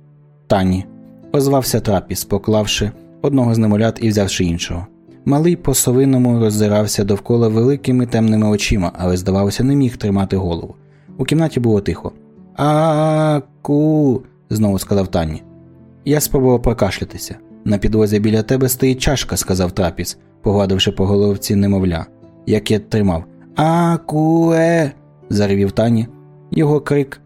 Тані. озвався трапіс, поклавши одного з немолят і взявши іншого. Малий по совиному роззирався довкола великими темними очима, але, здавалося, не міг тримати голову. У кімнаті було тихо. А-ку. знову сказав Тані. Я спробував прокашлятися. На підлозі біля тебе стоїть чашка, сказав трапіс, погладивши по головці немовля, як я тримав. Акуе. заревів Тані. Його крик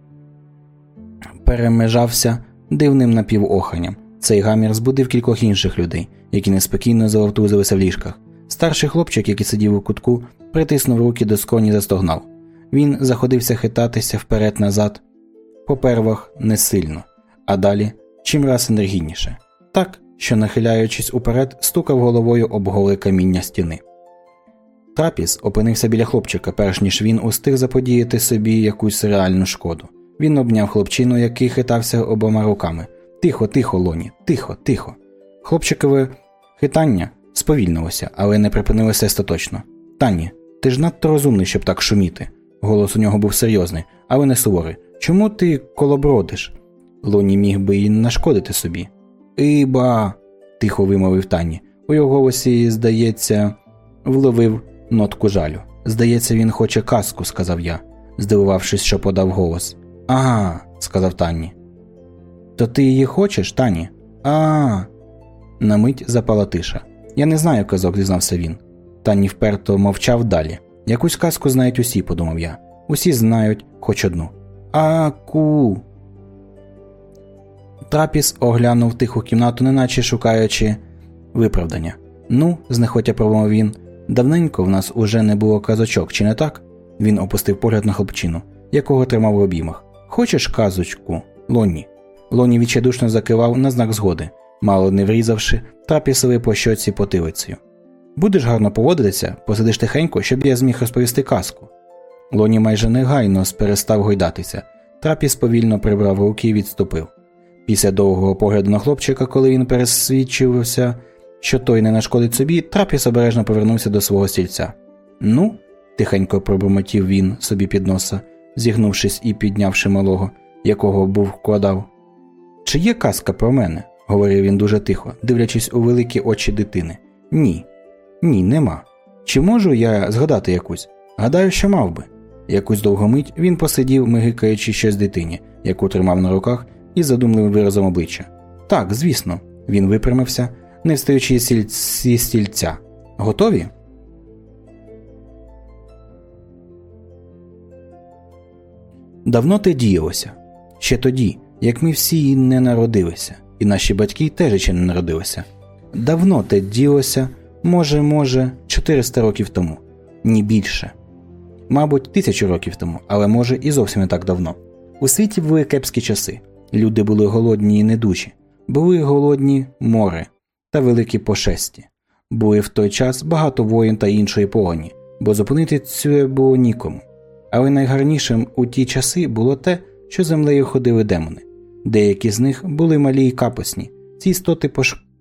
перемежався дивним напівоханням. Цей гамір збудив кількох інших людей, які неспокійно завовтузилися в ліжках. Старший хлопчик, який сидів у кутку, притиснув руки до сконі і застогнав. Він заходився хитатися вперед назад, по первах не сильно, а далі чим раз енергійніше, так, що, нахиляючись уперед, стукав головою об голе каміння стіни. Трапіс опинився біля хлопчика, перш ніж він устиг заподіяти собі якусь реальну шкоду. Він обняв хлопчину, який хитався обома руками. Тихо, тихо, лоні, тихо, тихо. Хлопчикове хитання сповільнилося, але не припинилося остаточно. Тані, ти ж надто розумний, щоб так шуміти. Голос у нього був серйозний, але не суворий. Чому ти колобродиш? Лоні міг би і нашкодити собі. Іба. тихо вимовив Тані. У його голосі, здається, вловив нотку жалю. Здається, він хоче казку, сказав я, здивувавшись, що подав голос. Ага, сказав Тані. То ти її хочеш, Тані? А. На мить запала тиша. Я не знаю казок, дізнався він. Тані вперто мовчав далі. Якусь казку знають усі, подумав я. Усі знають хоч одну. А-ку. Трапіс оглянув тиху кімнату, неначе шукаючи виправдання. Ну, знехотя промовив він, давненько в нас уже не було казочок, чи не так? Він опустив погляд на хлопчину, якого тримав в обіймах. Хочеш казочку, Лонні? Лоні відчайдушно закивав на знак згоди, мало не врізавши, трапісили по щоці потилицею. Будеш гарно поводитися, посидиш тихенько, щоб я зміг розповісти казку. Лоні майже негайно перестав гойдатися. Трапіс повільно прибрав руки і відступив. Після довгого погляду на хлопчика, коли він пересвідчився, що той не нашкодить собі, трапіс обережно повернувся до свого стільця. Ну, тихенько пробурмотів він собі під носа, зігнувшись і піднявши малого, якого був вкладав. Чи є казка про мене? говорив він дуже тихо, дивлячись у великі очі дитини. Ні. Ні, нема. Чи можу я згадати якусь? Гадаю, що мав би. Якусь довгу мить він посидів, мигикаючи щось дитині, яку тримав на руках, із задумливим виразом обличчя. Так, звісно, він випрямився, не встаючи зі стільця. Готові? Давно те діялося. Ще тоді, як ми всі не народилися, і наші батьки теж ще не народилися. Давно те ділося, може, може, 400 років тому, ні більше. Мабуть, тисячу років тому, але може і зовсім не так давно. У світі були кепські часи. Люди були голодні і недужі, були голодні море та великі пошесті. Були в той час багато воїн та іншої погоні, бо зупинити це було нікому. Але найгарнішим у ті часи було те, що землею ходили демони. Деякі з них були малі й капосні. Ці істоти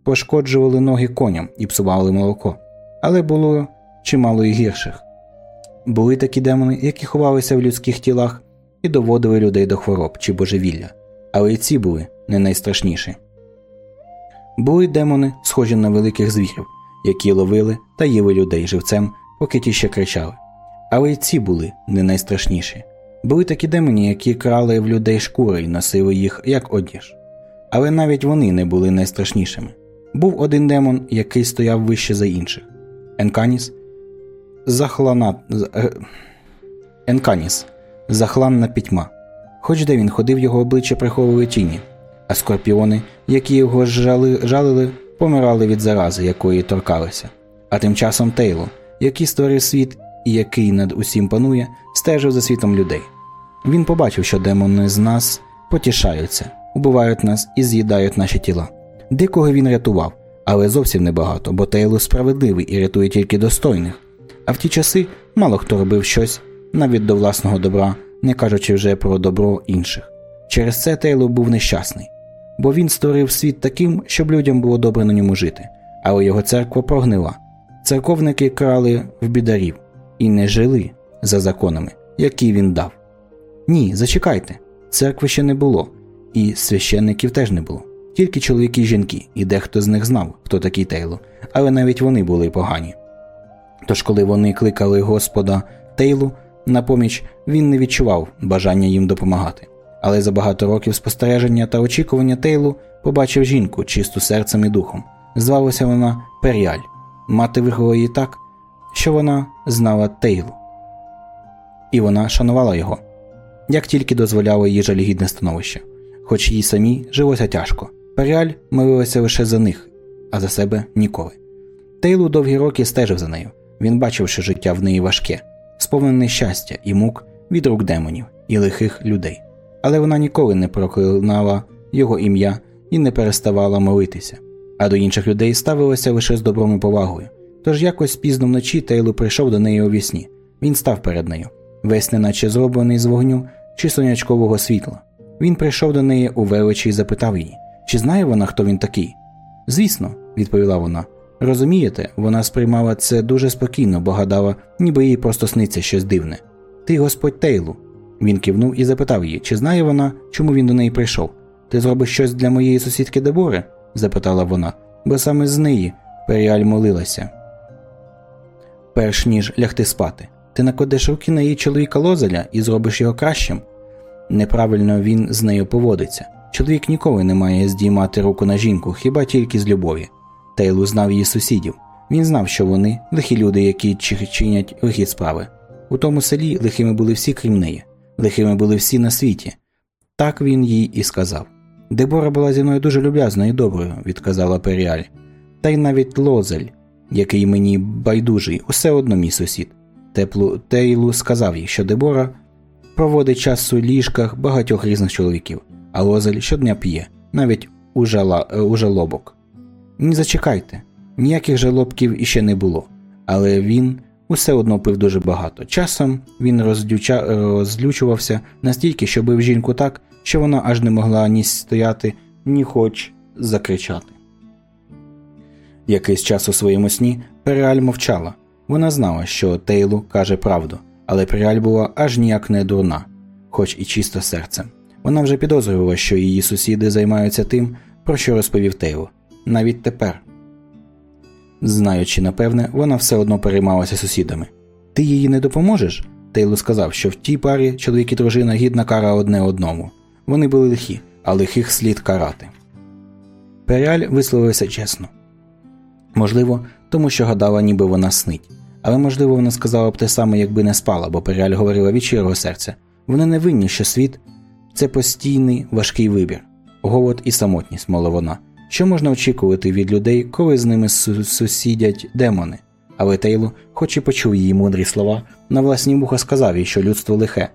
пошкоджували ноги коням і псували молоко, але було чимало і гірших. Були такі демони, які ховалися в людських тілах і доводили людей до хвороб чи божевілля, але й ці були не найстрашніші. Були демони, схожі на великих звірів, які ловили та їли людей живцем, поки ті ще кричали. Але й ці були не найстрашніші. Були такі демоні, які крали в людей шкури і носили їх як одіж. Але навіть вони не були найстрашнішими. Був один демон, який стояв вище за інших Енканіс захлана... Е, Енканіс захланна пітьма. Хоч де він ходив, його обличчя приховували тіні, а скорпіони, які його жали, жалили, помирали від зарази, якої торкалися. А тим часом Тейло, який створив світ і який над усім панує, стежив за світом людей. Він побачив, що демони з нас потішаються, убивають нас і з'їдають наші тіла. Дикого він рятував, але зовсім небагато, бо Тейло справедливий і рятує тільки достойних. А в ті часи мало хто робив щось навіть до власного добра, не кажучи вже про добро інших. Через це Тейло був нещасний, бо він створив світ таким, щоб людям було добре на ньому жити, але його церква прогнила. Церковники крали в бідарів і не жили за законами, які він дав. Ні, зачекайте, церкви ще не було, і священників теж не було. Тільки чоловіки і жінки, і дехто з них знав, хто такий Тейло, але навіть вони були погані. Тож, коли вони кликали Господа Тейлу на поміч, він не відчував бажання їм допомагати. Але за багато років спостереження та очікування Тейлу побачив жінку, чисту серцем і духом. Звалася вона Періаль. Мати виховала її так, що вона знала Тейлу. І вона шанувала його, як тільки дозволяло її жалігідне становище, хоч їй самій жилося тяжко. Періаль молилася лише за них, а за себе ніколи. Тейлу довгі роки стежив за нею. Він бачив, що життя в неї важке, сповнене щастя і мук від рук демонів і лихих людей. Але вона ніколи не проклинала його ім'я і не переставала молитися, а до інших людей ставилася лише з добром і повагою. Тож якось пізно вночі Тейлу прийшов до неї у вісні. Він став перед нею, весь неначе зроблений з вогню чи сонячкового світла. Він прийшов до неї у величі і запитав її, чи знає вона, хто він такий? Звісно, відповіла вона. Розумієте, вона сприймала це дуже спокійно, бо гадала, ніби їй просто сниться щось дивне. Ти господь Тейлу. Він кивнув і запитав її, чи знає вона, чому він до неї прийшов. Ти зробиш щось для моєї сусідки Дебори? запитала вона, бо саме з неї Періаль молилася. Перш ніж лягти спати. Ти накладеш руки на її чоловіка Лозеля і зробиш його кращим. Неправильно він з нею поводиться. Чоловік ніколи не має здіймати руку на жінку, хіба тільки з любові. Тейлу знав її сусідів. Він знав, що вони лихі люди, які чинять лихі справи. У тому селі лихими були всі крім неї, лихими були всі на світі. Так він їй і сказав. Дебора була зі мною дуже люб'язною і доброю, відказала Періаль. Та й навіть Лозель, який мені байдужий, усе одно мій сусід. Теплу Тейлу сказав їй, що Дебора проводить час у ліжках багатьох різних чоловіків, а Лозель щодня п'є, навіть у, жала, жалобок. Ні, зачекайте, ніяких жалобків іще не було, але він усе одно пив дуже багато. Часом він роздюча... розлючувався настільки, що бив жінку так, що вона аж не могла ні стояти, ні хоч закричати. Якийсь час у своєму сні Періаль мовчала. Вона знала, що Тейлу каже правду, але Періаль була аж ніяк не дурна, хоч і чисто серцем. Вона вже підозрювала, що її сусіди займаються тим, про що розповів Тейлу навіть тепер. Знаючи, напевне, вона все одно переймалася сусідами. Ти їй не допоможеш? Тейло сказав, що в тій парі чоловік і дружина гідна кара одне одному. Вони були лихі, а лихих слід карати. Періаль висловився чесно. Можливо, тому що гадала, ніби вона снить. Але можливо, вона сказала б те саме, якби не спала, бо Періаль говорила від щирого серця. Вони не винні, що світ це постійний важкий вибір, голод і самотність, мовила вона. Що можна очікувати від людей, коли з ними сусідять демони? Але Тейло, хоч і почув її мудрі слова, на власні вуха сказав їй, що людство лихе,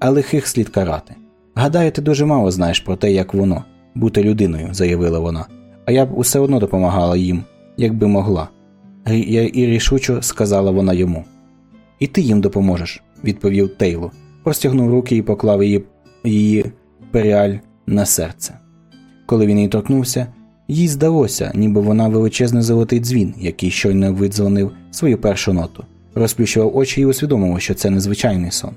а лихих слід карати. Гадаю, ти дуже мало знаєш про те, як воно бути людиною, заявила вона, а я б усе одно допомагала їм, якби могла. І рішучо сказала вона йому. І ти їм допоможеш, відповів Тейло, простягнув руки і поклав її її періаль на серце. Коли він її торкнувся, їй здалося, ніби вона величезний золотий дзвін, який щойно видзвонив свою першу ноту, розплющував очі і усвідомив, що це незвичайний сон.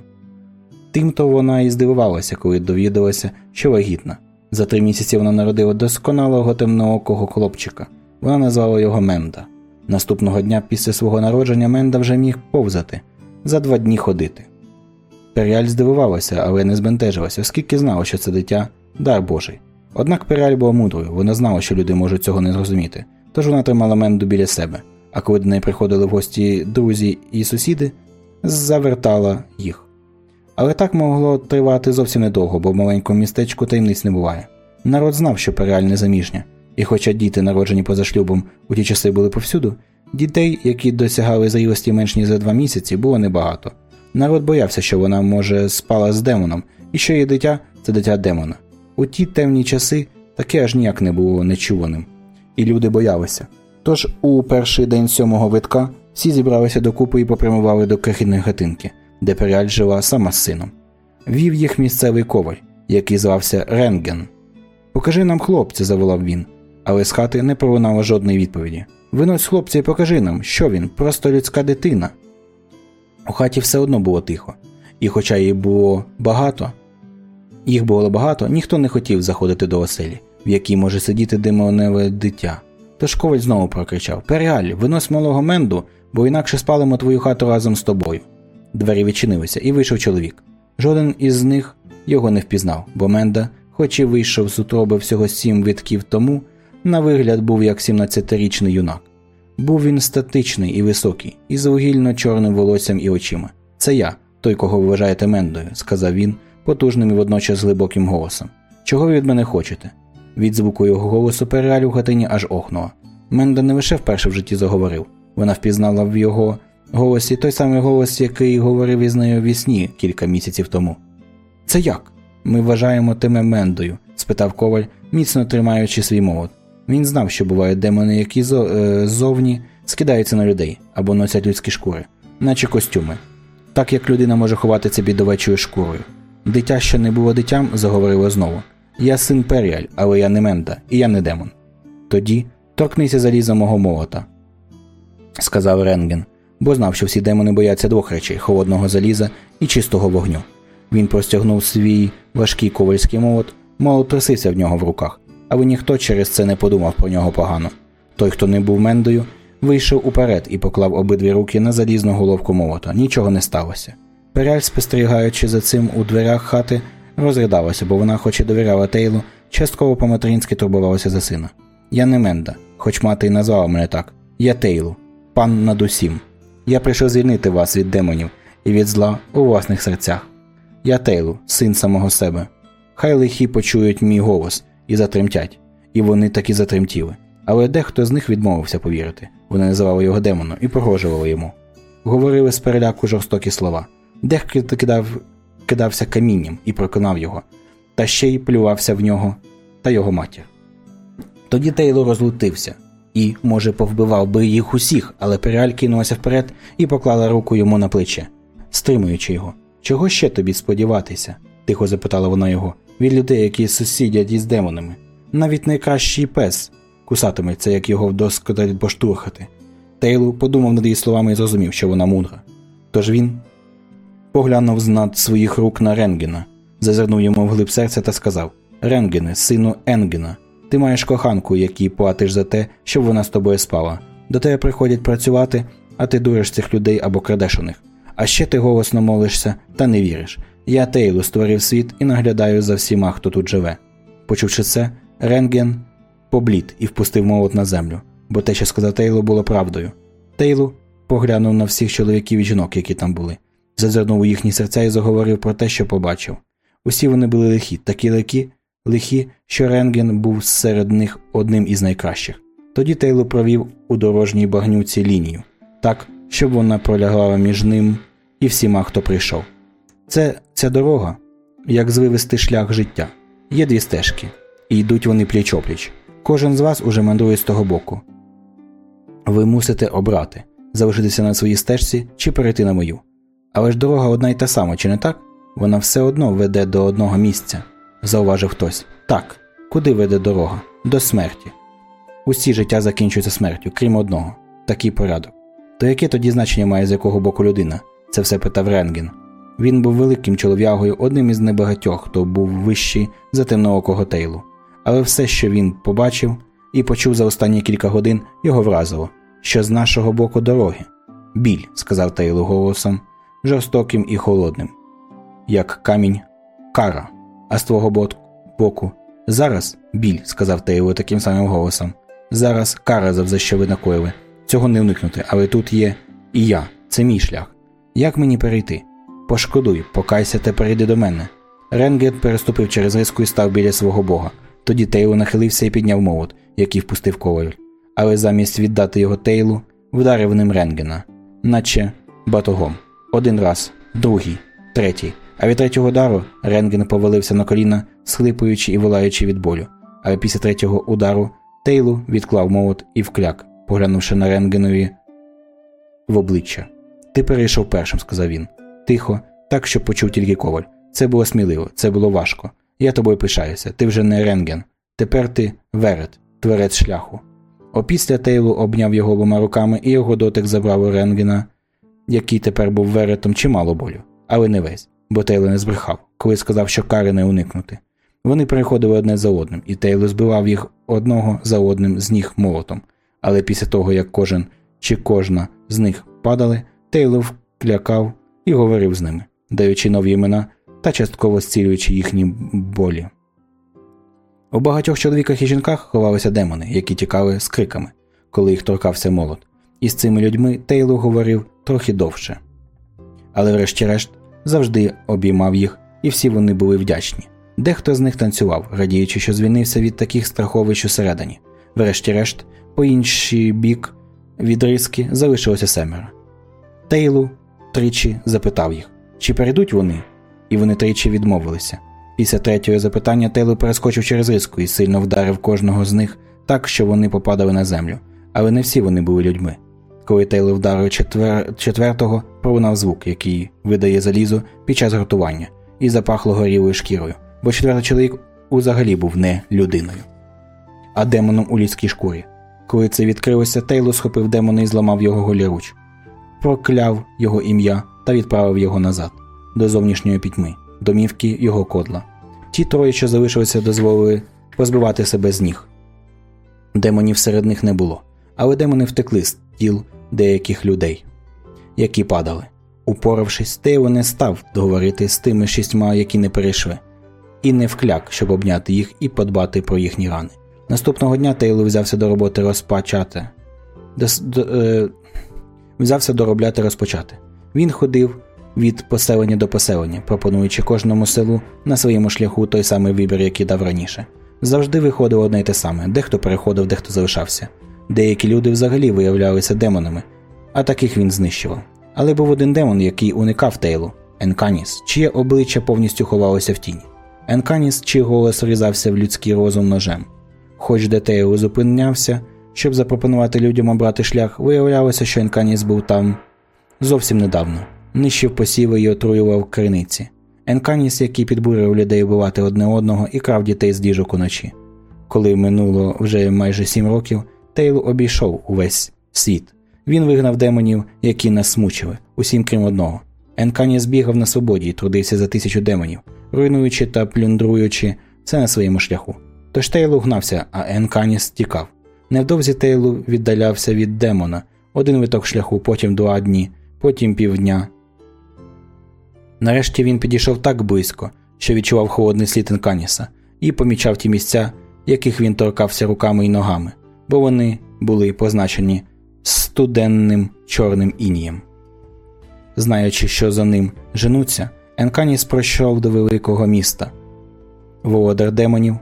Тимто вона і здивувалася, коли довідалася, що вагітна. За три місяці вона народила досконалого темноокого хлопчика. Вона назвала його Менда. Наступного дня після свого народження Менда вже міг повзати, за два дні ходити. Періаль здивувалася, але не збентежилася, оскільки знала, що це дитя дар Божий. Однак Періаль була мудрою, вона знала, що люди можуть цього не зрозуміти, тож вона тримала Менду біля себе, а коли до неї приходили в гості друзі і сусіди, завертала їх. Але так могло тривати зовсім недовго, бо в маленькому містечку таємниць не буває. Народ знав, що Переаль незаміжня, і хоча діти, народжені поза шлюбом, у ті часи були повсюду, дітей, які досягали зрілості менш ніж за два місяці, було небагато. Народ боявся, що вона, може, спала з демоном, і що її дитя це дитя демона. У ті темні часи таке аж ніяк не було нечуваним, і люди боялися. Тож у перший день сьомого витка всі зібралися докупи і попрямували до крихітної хатинки, де Періаль жила сама з сином. Вів їх місцевий коваль, який звався Ренген. Покажи нам хлопця, заволав він, але з хати не пролунало жодної відповіді. Винось хлопця і покажи нам, що він, просто людська дитина. У хаті все одно було тихо, і хоча їх було багато, їх було багато, ніхто не хотів заходити до оселі, в якій може сидіти демоневе дитя. Тож коваль знову прокричав Періаль, винось малого менду, бо інакше спалимо твою хату разом з тобою. Двері відчинилися, і вийшов чоловік. Жоден із них його не впізнав, бо Менда, хоч і вийшов з утроби всього сім витків тому, на вигляд був як 17-річний юнак. Був він статичний і високий, із вугільно чорним волоссям і очима. Це я, той, кого ви вважаєте Мендою, сказав він, потужним і водночас глибоким голосом. Чого ви від мене хочете? Від звуку його голосу переаль у хатині аж охнула. Менда не лише вперше в житті заговорив, вона впізнала в його голосі той самий голос, який говорив із нею в сні кілька місяців тому. Це як? Ми вважаємо тебе Мендою? спитав коваль, міцно тримаючи свій молот. Він знав, що бувають демони, які е, ззовні скидаються на людей або носять людські шкури, наче костюми, так як людина може ховатися під овечою шкурою. Дитя, що не було дитям, заговорило знову Я син Періаль, але я не Менда, і я не демон. Тоді торкнися заліза мого молота, сказав Ренген, бо знав, що всі демони бояться двох речей холодного заліза і чистого вогню. Він простягнув свій важкий ковальський молот, молот трусився в нього в руках, але ніхто через це не подумав про нього погано. Той, хто не був мендою, вийшов уперед і поклав обидві руки на залізну головку молота. Нічого не сталося. Перяль, спостерігаючи за цим у дверях хати, розридалася, бо вона, хоч і довіряла Тейлу, частково по-материнськи турбувалася за сина. Я не Менда, хоч мати й назвала мене так. Я Тейлу, пан над усім. Я прийшов звільнити вас від демонів і від зла у власних серцях. Я Тейлу, син самого себе. Хай лихі почують мій голос і затремтять, і вони таки затремтіли. Але дехто з них відмовився повірити. Вони називали його демоном і погрожували йому. Говорили з переляку жорстокі слова. Дехто кидав, кидався камінням і проконав його, та ще й плювався в нього та його матір. Тоді Тейло розлутився і, може, повбивав би їх усіх, але Періаль кинулася вперед і поклала руку йому на плече, стримуючи його. Чого ще тобі сподіватися? тихо запитала вона його, від людей, які сусідять із демонами. Навіть найкращий пес кусатиметься, як його вдоскоталь поштурхати. Тейлу подумав над її словами і зрозумів, що вона мудра. Тож він поглянув з над своїх рук на Ренгена, зазирнув йому в глиб серця та сказав Ренгене, сину Енгена, ти маєш коханку, якій платиш за те, щоб вона з тобою спала. До тебе приходять працювати, а ти дуриш цих людей або крадеш у них. А ще ти голосно молишся та не віриш. Я Тейлу створив світ і наглядаю за всіма, хто тут живе. Почувши це, Ренген поблід і впустив молот на землю, бо те, що сказав Тейлу, було правдою. Тейлу поглянув на всіх чоловіків і жінок, які там були, зазирнув у їхні серця і заговорив про те, що побачив. Усі вони були лихі, такі лихі, лихі, що Ренген був серед них одним із найкращих. Тоді Тейлу провів у дорожній багнюці лінію, так, щоб вона пролягла між ним і всіма, хто прийшов. Це ця дорога, як звивести шлях життя. Є дві стежки, і йдуть вони пліч опліч. Кожен з вас уже мандрує з того боку. Ви мусите обрати, залишитися на своїй стежці чи перейти на мою. Але ж дорога одна й та сама, чи не так? Вона все одно веде до одного місця, зауважив хтось. Так, куди веде дорога? До смерті. Усі життя закінчуються смертю, крім одного, такий порядок. То яке тоді значення має з якого боку людина? Це все питав Ренген. Він був великим чолов'ягою, одним із небагатьох, хто був вищий за темноокого Тейлу. Але все, що він побачив і почув за останні кілька годин, його вразило, що з нашого боку дороги. Біль, сказав Тейлу голосом, жорстоким і холодним, як камінь, кара, а з твого боку. Зараз біль, сказав Тейлу таким самим голосом. Зараз кара за все, що ви накоїли. Цього не уникнути, але тут є і я, це мій шлях. Як мені перейти? Пошкодуй, покайся та перейди до мене. Ренгет переступив через риску і став біля свого бога. Тоді Тейлу нахилився і підняв молот, який впустив коваль, але замість віддати його Тейлу, вдарив ним Ренгена, наче батогом. Один раз, другий, третій. А від третього удару Ренген повалився на коліна, схлипуючи і волаючи від болю. Але після третього удару Тейлу відклав молот і вкляк, поглянувши на Ренгенові в обличчя. Ти перейшов першим, сказав він. Тихо, так, щоб почув тільки коваль. Це було сміливо, це було важко. Я тобою пишаюся. Ти вже не Ренген. Тепер ти верет, творець шляху. Опісля Тейлу обняв його обома руками, і його дотик забрав у Ренгена, який тепер був веретом чимало болю, але не весь, бо Тейло не збрехав, коли сказав, що кари не уникнути. Вони переходили одне за одним, і Тейло збивав їх одного за одним з ніг молотом. Але після того, як кожен чи кожна з них падали, Тейло вклякав і говорив з ними, даючи нові імена та частково зцілюючи їхні болі. У багатьох чоловіках і жінках ховалися демони, які тікали з криками, коли їх торкався молот, і з цими людьми Тейло говорив трохи довше. Але, врешті-решт, завжди обіймав їх, і всі вони були вдячні. Дехто з них танцював, радіючи, що звільнився від таких страховищ усередині. Врешті-решт, по інший бік від риски залишилося семеро. Тейлу тричі запитав їх, чи перейдуть вони, і вони тричі відмовилися. Після третього запитання Тейлу перескочив через риску і сильно вдарив кожного з них так, що вони попадали на землю, але не всі вони були людьми. Коли Тейлор вдарив четвер... четвертого, пролунав звук, який видає залізо під час гуртування, і запахло горілою шкірою, бо четвертий чоловік узагалі був не людиною, а демоном у людській шкурі. Коли це відкрилося, Тейлор схопив демона і зламав його голіруч, прокляв його ім'я та відправив його назад, до зовнішньої пітьми, домівки його кодла. Ті троє, що залишилися, дозволили позбивати себе з ніг. Демонів серед них не було, але демони втекли з тіл деяких людей, які падали. Упоравшись, Тейло не став договорити з тими шістьма, які не перейшли, і не вкляк, щоб обняти їх і подбати про їхні рани. Наступного дня Тейло взявся до роботи розпочати. До, до, е, взявся доробляти розпочати. Він ходив від поселення до поселення, пропонуючи кожному селу на своєму шляху той самий вибір, який дав раніше. Завжди виходило одне й те саме: дехто переходив, дехто залишався. Деякі люди взагалі виявлялися демонами, а таких він знищував. Але був один демон, який уникав Тейлу Енканіс, чиє обличчя повністю ховалося в тіні. Енканіс, чий голос врізався в людський розум ножем. Хоч де Тейлу зупинявся, щоб запропонувати людям обрати шлях, виявлялося, що Енканіс був там зовсім недавно, нищив посіви і отруював криниці. Енканіс, який підбурив людей вбивати одне одного і крав дітей з діжок уночі. Коли минуло вже майже сім років, Тейл обійшов увесь світ. Він вигнав демонів, які нас смучили, усім крім одного. Енканіс бігав на свободі і трудився за тисячу демонів, руйнуючи та плюндруючи це на своєму шляху. Тож Тейлу гнався, а Енканіс тікав. Невдовзі Тейлу віддалявся від демона, один виток шляху, потім два дні, потім півдня. Нарешті він підійшов так близько, що відчував холодний слід Енканіса, і помічав ті місця, яких він торкався руками і ногами, бо вони були позначені студенним чорним інієм. Знаючи, що за ним женуться, Енканіс пройшов до великого міста. Володар демонів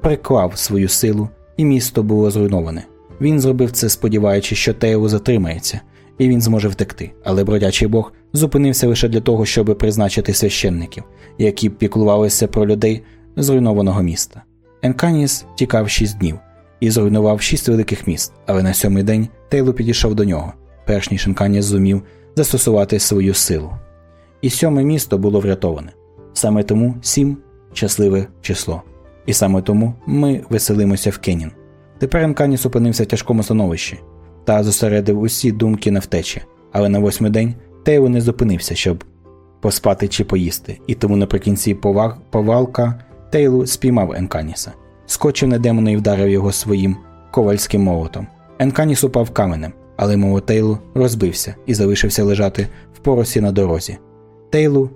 приклав свою силу, і місто було зруйноване. Він зробив це, сподіваючись, що Тейлу затримається, і він зможе втекти, але бродячий бог зупинився лише для того, щоб призначити священників, які піклувалися про людей зруйнованого міста. Енканіс тікав шість днів і зруйнував шість великих міст, але на сьомий день Тейлу підійшов до нього, перш ніж Енканіс зумів застосувати свою силу. І сьоме місто було врятоване. Саме тому сім щасливе число. І саме тому ми веселимося в Кенін. Тепер Енканіс опинився в тяжкому становищі та зосередив усі думки на втечі, але на восьмий день Тейло не зупинився, щоб поспати чи поїсти, і тому наприкінці повалка Тейлу спіймав Енканіса, скочив на демона і вдарив його своїм ковальським молотом. Енканіс упав каменем, але молот Тейлу розбився і залишився лежати в поросі на дорозі. Тейлу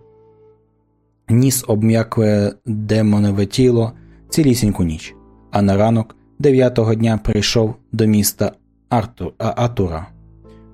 ніс обм'якле демонове тіло цілісіньку ніч, а на ранок дев'ятого дня прийшов до міста Артур, Атура.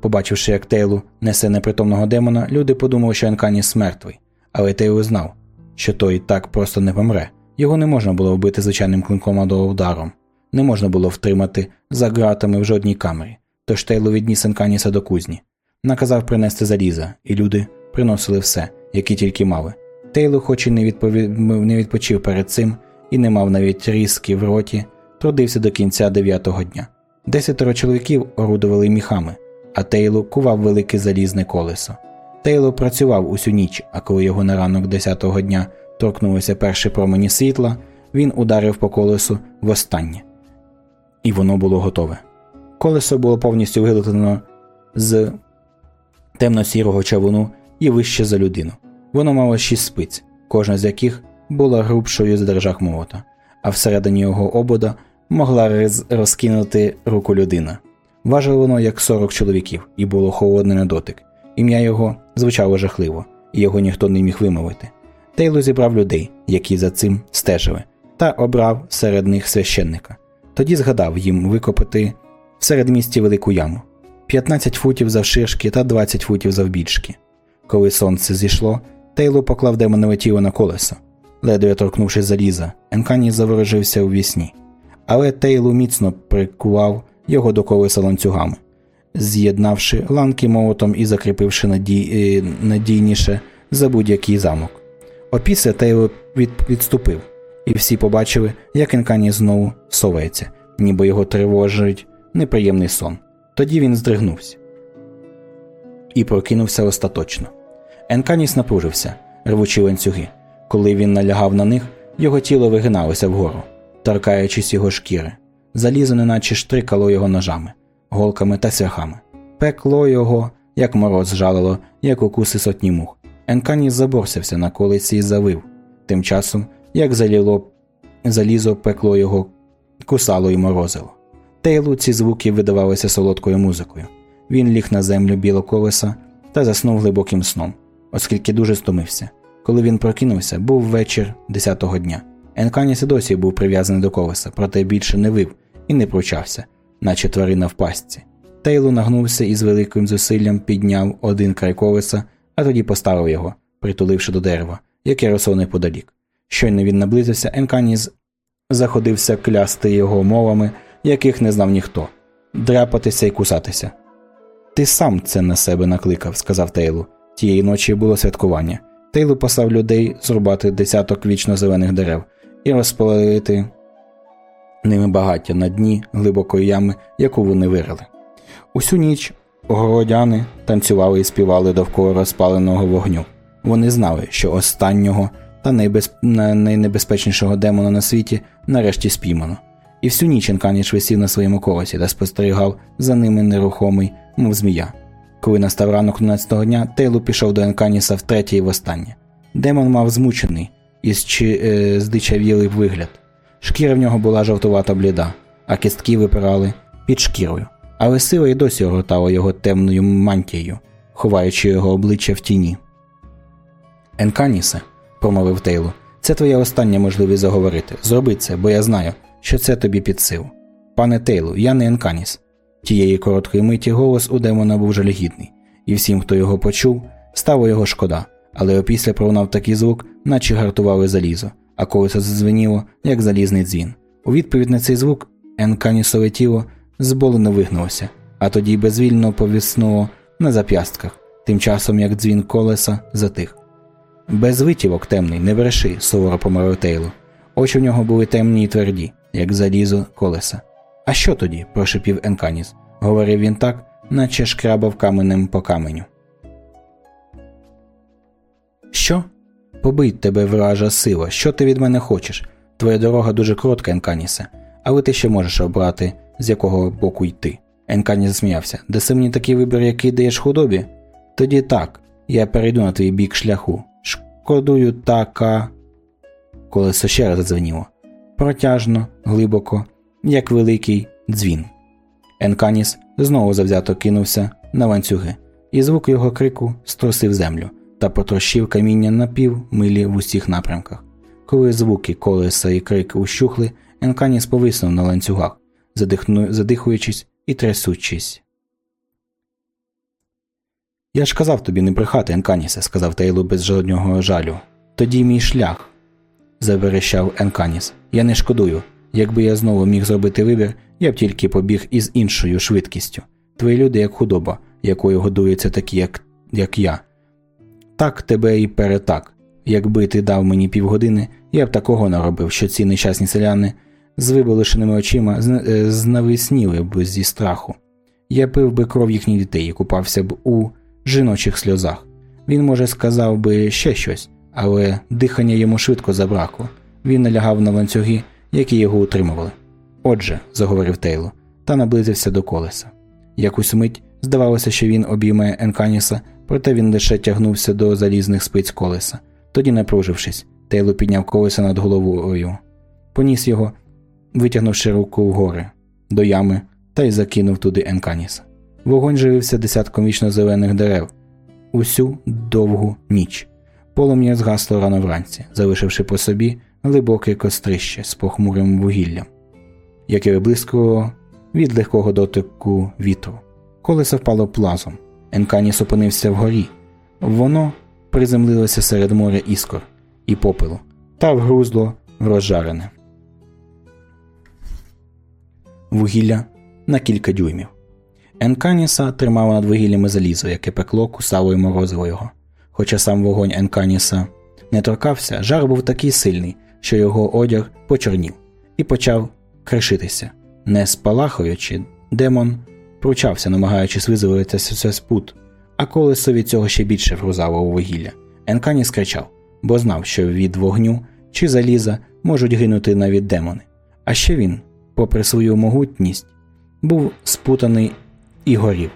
Побачивши, як Тейлу несе непритомного демона, люди подумали, що Енканіс мертвий, але Тейлу знав, що той так просто не помре, Його не можна було вбити звичайним клинком або ударом, не можна було втримати за ґратами в жодній камері, тож Тейло відніс Енканіса до кузні, наказав принести заліза, і люди приносили все, які тільки мали. Тейло, хоч і не, відпові... не відпочив перед цим і не мав навіть різки в роті, трудився до кінця дев'ятого дня. Десятеро чоловіків орудували міхами, а Тейло кував велике залізне колесо. Тейло працював усю ніч, а коли його на ранок десятого дня торкнулися перші промені світла, він ударив по колесу востаннє. І воно було готове. Колесо було повністю виготовлено з темно-сірого чавуну і вище за людину. Воно мало шість спиць, кожна з яких була грубшою з держак молота, а всередині його обода могла розкинути руку людина. Важило воно як 40 чоловіків, і було холодне на дотик. Ім'я його звучало жахливо, і його ніхто не міг вимовити. Тейло зібрав людей, які за цим стежили, та обрав серед них священника. Тоді згадав їм викопати в середмісті велику яму 15 футів завширшки та 20 футів завбільшки. Коли сонце зійшло, Тейло поклав демонове тіло на колесо. Ледве торкнувши заліза, Енкані заворожився у вісні. Але Тейлу міцно прикував його до колеса ланцюгами, з'єднавши ланки молотом і закріпивши надій... Е, надійніше за будь-який замок. Опісля Тейло від... відступив, і всі побачили, як Енкані знову совається, ніби його тривожить неприємний сон. Тоді він здригнувся і прокинувся остаточно. Енканіс напружився, рвучи ланцюги. Коли він налягав на них, його тіло вигиналося вгору, торкаючись його шкіри. Залізо неначе штрикало його ножами, голками та свяхами. Пекло його, як мороз жалило, як укуси сотні мух. Енканіс заборсився на колиці і завив. Тим часом, як заліло, залізо пекло його, кусало і морозило. Тейлу ці звуки видавалися солодкою музикою. Він ліг на землю біло колеса та заснув глибоким сном, оскільки дуже стомився. Коли він прокинувся, був вечір десятого дня. Енканіс досі був прив'язаний до колеса, проте більше не вив і не пручався, наче тварина в пастці. Тейлу нагнувся і з великим зусиллям підняв один край колеса, а тоді поставив його, притуливши до дерева, яке росло неподалік. Щойно він наблизився, Енканіс заходився клясти його мовами, яких не знав ніхто, дряпатися і кусатися. Ти сам це на себе накликав, сказав Тейлу. Тієї ночі було святкування. Тейлу послав людей зрубати десяток вічно зелених дерев і розпалити ними багаття на дні глибокої ями, яку вони вирили. Усю ніч городяни танцювали і співали довкола розпаленого вогню. Вони знали, що останнього та найбез... найнебезпечнішого демона на світі нарешті спіймано. І всю ніч Енканіш висів на своєму колесі та спостерігав за ними нерухомий, мов змія. Коли настав ранок 12-го дня, Тейлу пішов до Енканіса втретє і востаннє. Демон мав змучений і е, здичавілий вигляд. Шкіра в нього була жовтувата бліда, а кістки випирали під шкірою, але сила й досі огортала його темною мантією, ховаючи його обличчя в тіні. Енканісе, промовив Тейлу, це твоя остання можливість заговорити. Зроби це, бо я знаю, що це тобі під силу. Пане Тейлу, я не Енканіс. Тієї короткої миті голос у демона був жалюгідний, і всім, хто його почув, стало його шкода, але опісля пролунав такий звук, наче гартували залізо, а колесо задзвеніло, як залізний дзвін. У відповідь на цей звук Енканісове тіло зболено вигнулося, а тоді безвільно повіснуло на зап'ястках, тим часом як дзвін колеса затих. Без витівок темний, не бреши, суворо помирив Тейло. Очі в нього були темні й тверді, як залізо колеса. А що тоді? прошепів Енканіс. Говорив він так, наче шкрабав каменем по каменю. Що? Побить тебе вража сила. Що ти від мене хочеш? Твоя дорога дуже коротка, Енканісе, але ти ще можеш обрати, з якого боку йти. Енканіс засміявся. Даси мені такий вибір, який даєш худобі? Тоді так, я перейду на твій бік шляху. Шкодую така. Колесо ще раз задзвеніло. Протяжно, глибоко, як великий дзвін. Енканіс знову завзято кинувся на ланцюги, і звук його крику струсив землю та потрощив каміння на пів милі в усіх напрямках. Коли звуки колеса і крики ущухли, Енканіс повиснув на ланцюгах. Задихуючись і трясучись. Я ж казав тобі не брехати, Енканісе, сказав Тейлу без жодного жалю. Тоді мій шлях. заверещав Енканіс. Я не шкодую. Якби я знову міг зробити вибір, я б тільки побіг із іншою швидкістю. Твої люди як худоба, якою годуються такі, як, як я. Так тебе і перетак. Якби ти дав мені півгодини, я б такого наробив, що ці нещасні селяни з виболишеними очима е, знависніли б зі страху. Я пив би кров їхніх дітей і купався б у жіночих сльозах. Він, може, сказав би ще щось, але дихання йому швидко забракло. Він налягав на ланцюги, які його утримували. Отже, заговорив Тейло, та наблизився до колеса. Якусь мить здавалося, що він обійме Енканіса, проте він лише тягнувся до залізних спиць колеса. Тоді, напружившись, Тейло підняв колеса над головою, поніс його, витягнувши руку вгори, до ями та й закинув туди Енканіса. Вогонь живився десятком вічно зелених дерев усю довгу ніч. Полум'я згасло рано вранці, залишивши по собі глибоке кострище з похмурим вугіллям, яке виблискувало від легкого дотику вітру. Колесо впало плазом. Енканіс опинився вгорі. Воно приземлилося серед моря іскор і попелу та вгрузло в розжарене. Вугілля на кілька дюймів. Енканіса тримало над вугіллями залізо, яке пекло, кусало й морозило його. Хоча сам вогонь Енканіса не торкався, жар був такий сильний, що його одяг почорнів і почав кришитися. Не спалахуючи, демон пручався, намагаючись визволитися з пут, а колесо від цього ще більше вгрузало у вугілля. Енканіс кричав, бо знав, що від вогню чи заліза можуть гинути навіть демони. А ще він, попри свою могутність, був спутаний і горів.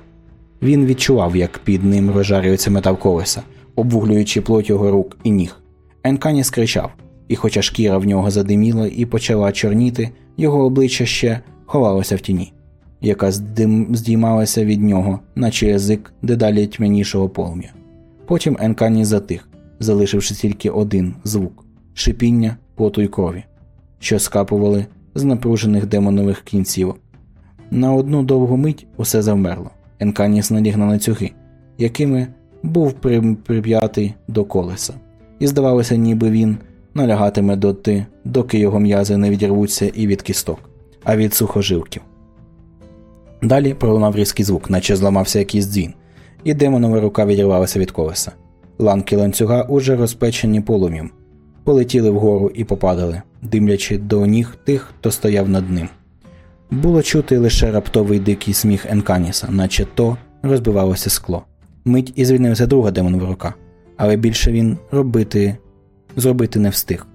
Він відчував, як під ним розжарюється метал колеса, обвуглюючи плоть його рук і ніг. Енкані скричав, і, хоча шкіра в нього задиміла і почала чорніти, його обличчя ще ховалося в тіні, яка здим... здіймалася від нього, наче язик дедалі тьмянішого полум'я. Потім Енкані затих, залишивши тільки один звук шипіння поту й крові, що скапували з напружених демонових кінцівок. На одну довгу мить усе завмерло. Енканіс наліг на ланцюги, якими був прип'ятий до колеса, і здавалося, ніби він налягатиме доти, доки його м'язи не відірвуться і від кісток, а від сухожилків. Далі пролунав різкий звук, наче зламався якийсь дзвін, і демонова рука відірвалася від колеса. Ланки ланцюга, уже розпечені полум'ям, полетіли вгору і попадали, димлячи до ніг тих, хто стояв над ним. Було чути лише раптовий дикий сміх Енканіса, наче то розбивалося скло. Мить і звільнився друга демонова рука, але більше він робити зробити не встиг.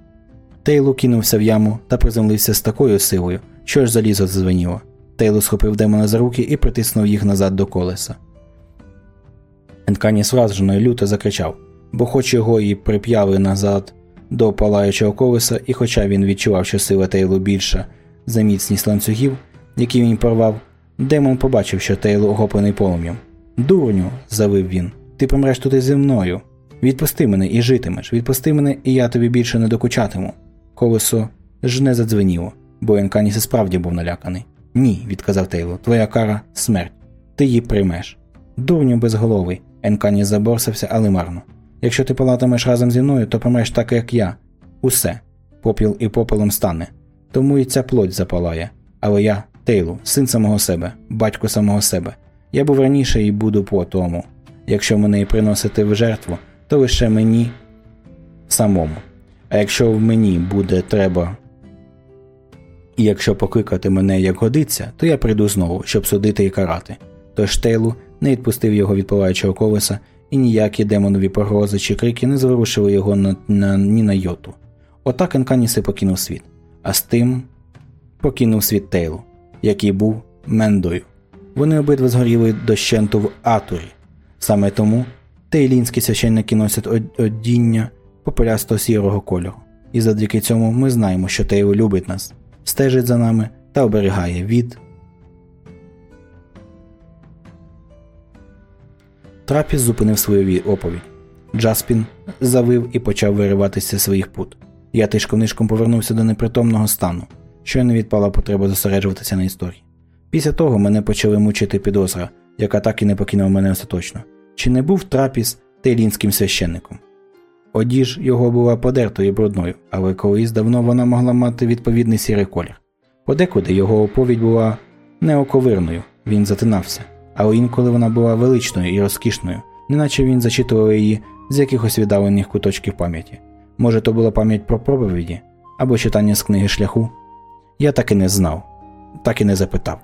Тейлу кинувся в яму та приземлився з такою силою, що ж залізо зазвеніло. Тейлу схопив демона за руки і притиснув їх назад до колеса. Енканіс вражено і люто закричав, бо, хоч його і прип'яли назад до палаючого колеса, і хоча він відчував, що сила Тейлу більша за міцність ланцюгів, які він порвав, демон побачив, що Тейлу охоплений полум'ям. Дурню, завив він, ти помреш тут зі мною. Відпусти мене і житимеш, відпусти мене, і я тобі більше не докучатиму. Колесо ж не задзвеніло, бо Енканіс і справді був наляканий. Ні, відказав Тейло, твоя кара смерть. Ти її приймеш. Дурню безголовий. Енканіс заборсався, але марно. Якщо ти палатимеш разом зі мною, то помреш так, як я. Усе. Попіл і попелом стане. Тому і ця плоть запалає. Але я, Тейлу, син самого себе, батько самого себе. Я був раніше і буду по тому. Якщо мене і приносити в жертву, то лише мені самому. А якщо в мені буде треба, і якщо покликати мене як годиться, то я прийду знову, щоб судити і карати. Тож Тейлу не відпустив його від палаючого колеса, і ніякі демонові погрози чи крики не зворушили його на, на, ні на йоту. Отак Енканіси покинув світ, а з тим покинув світ Тейлу, який був Мендою. Вони обидва згоріли дощенту в Атурі. Саме тому Тейлінські священники носять одіння попелясто сірого кольору, і завдяки цьому ми знаємо, що Тейло любить нас, стежить за нами та оберігає від. Трапіс зупинив свою оповідь. Джаспін завив і почав вириватися з своїх пут. Я тишком нишком повернувся до непритомного стану, що не відпала потреба зосереджуватися на історії. Після того мене почали мучити підозра, яка так і не покинула мене остаточно. Чи не був трапіс тейлінським священником? Одіж його була подертою і брудною, але колись давно вона могла мати відповідний сірий колір. Подекуди його оповідь була неоковирною, він затинався, але інколи вона була величною і розкішною, неначе він зачитував її з якихось віддалених куточків пам'яті. Може, то була пам'ять про проповіді або читання з книги шляху? Я так і не знав, так і не запитав.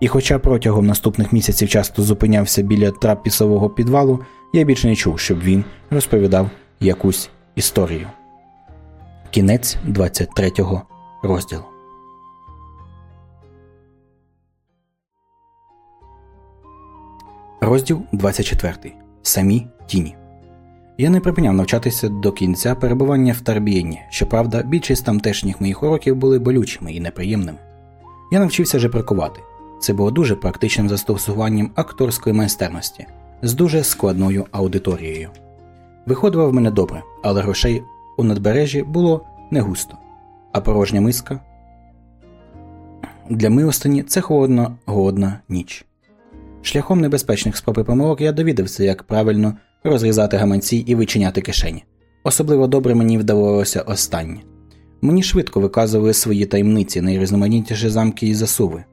І хоча протягом наступних місяців часто зупинявся біля трапісового підвалу, я більше не чув, щоб він розповідав якусь історію. Кінець 23 розділу. Розділ 24. Самі тіні. Я не припиняв навчатися до кінця перебування в Тарбієні. Щоправда, більшість тамтешніх моїх уроків були болючими і неприємними. Я навчився жеприкувати. Це було дуже практичним застосуванням акторської майстерності з дуже складною аудиторією. Виходило в мене добре, але грошей у надбережжі було не густо, а порожня миска для милостині це холодна голодна ніч. Шляхом небезпечних спроб і помилок я довідався, як правильно розрізати гаманці і вичиняти кишені. Особливо добре мені вдавалося останнє. Мені швидко виказували свої таємниці, найрізноманітніші замки і засуви.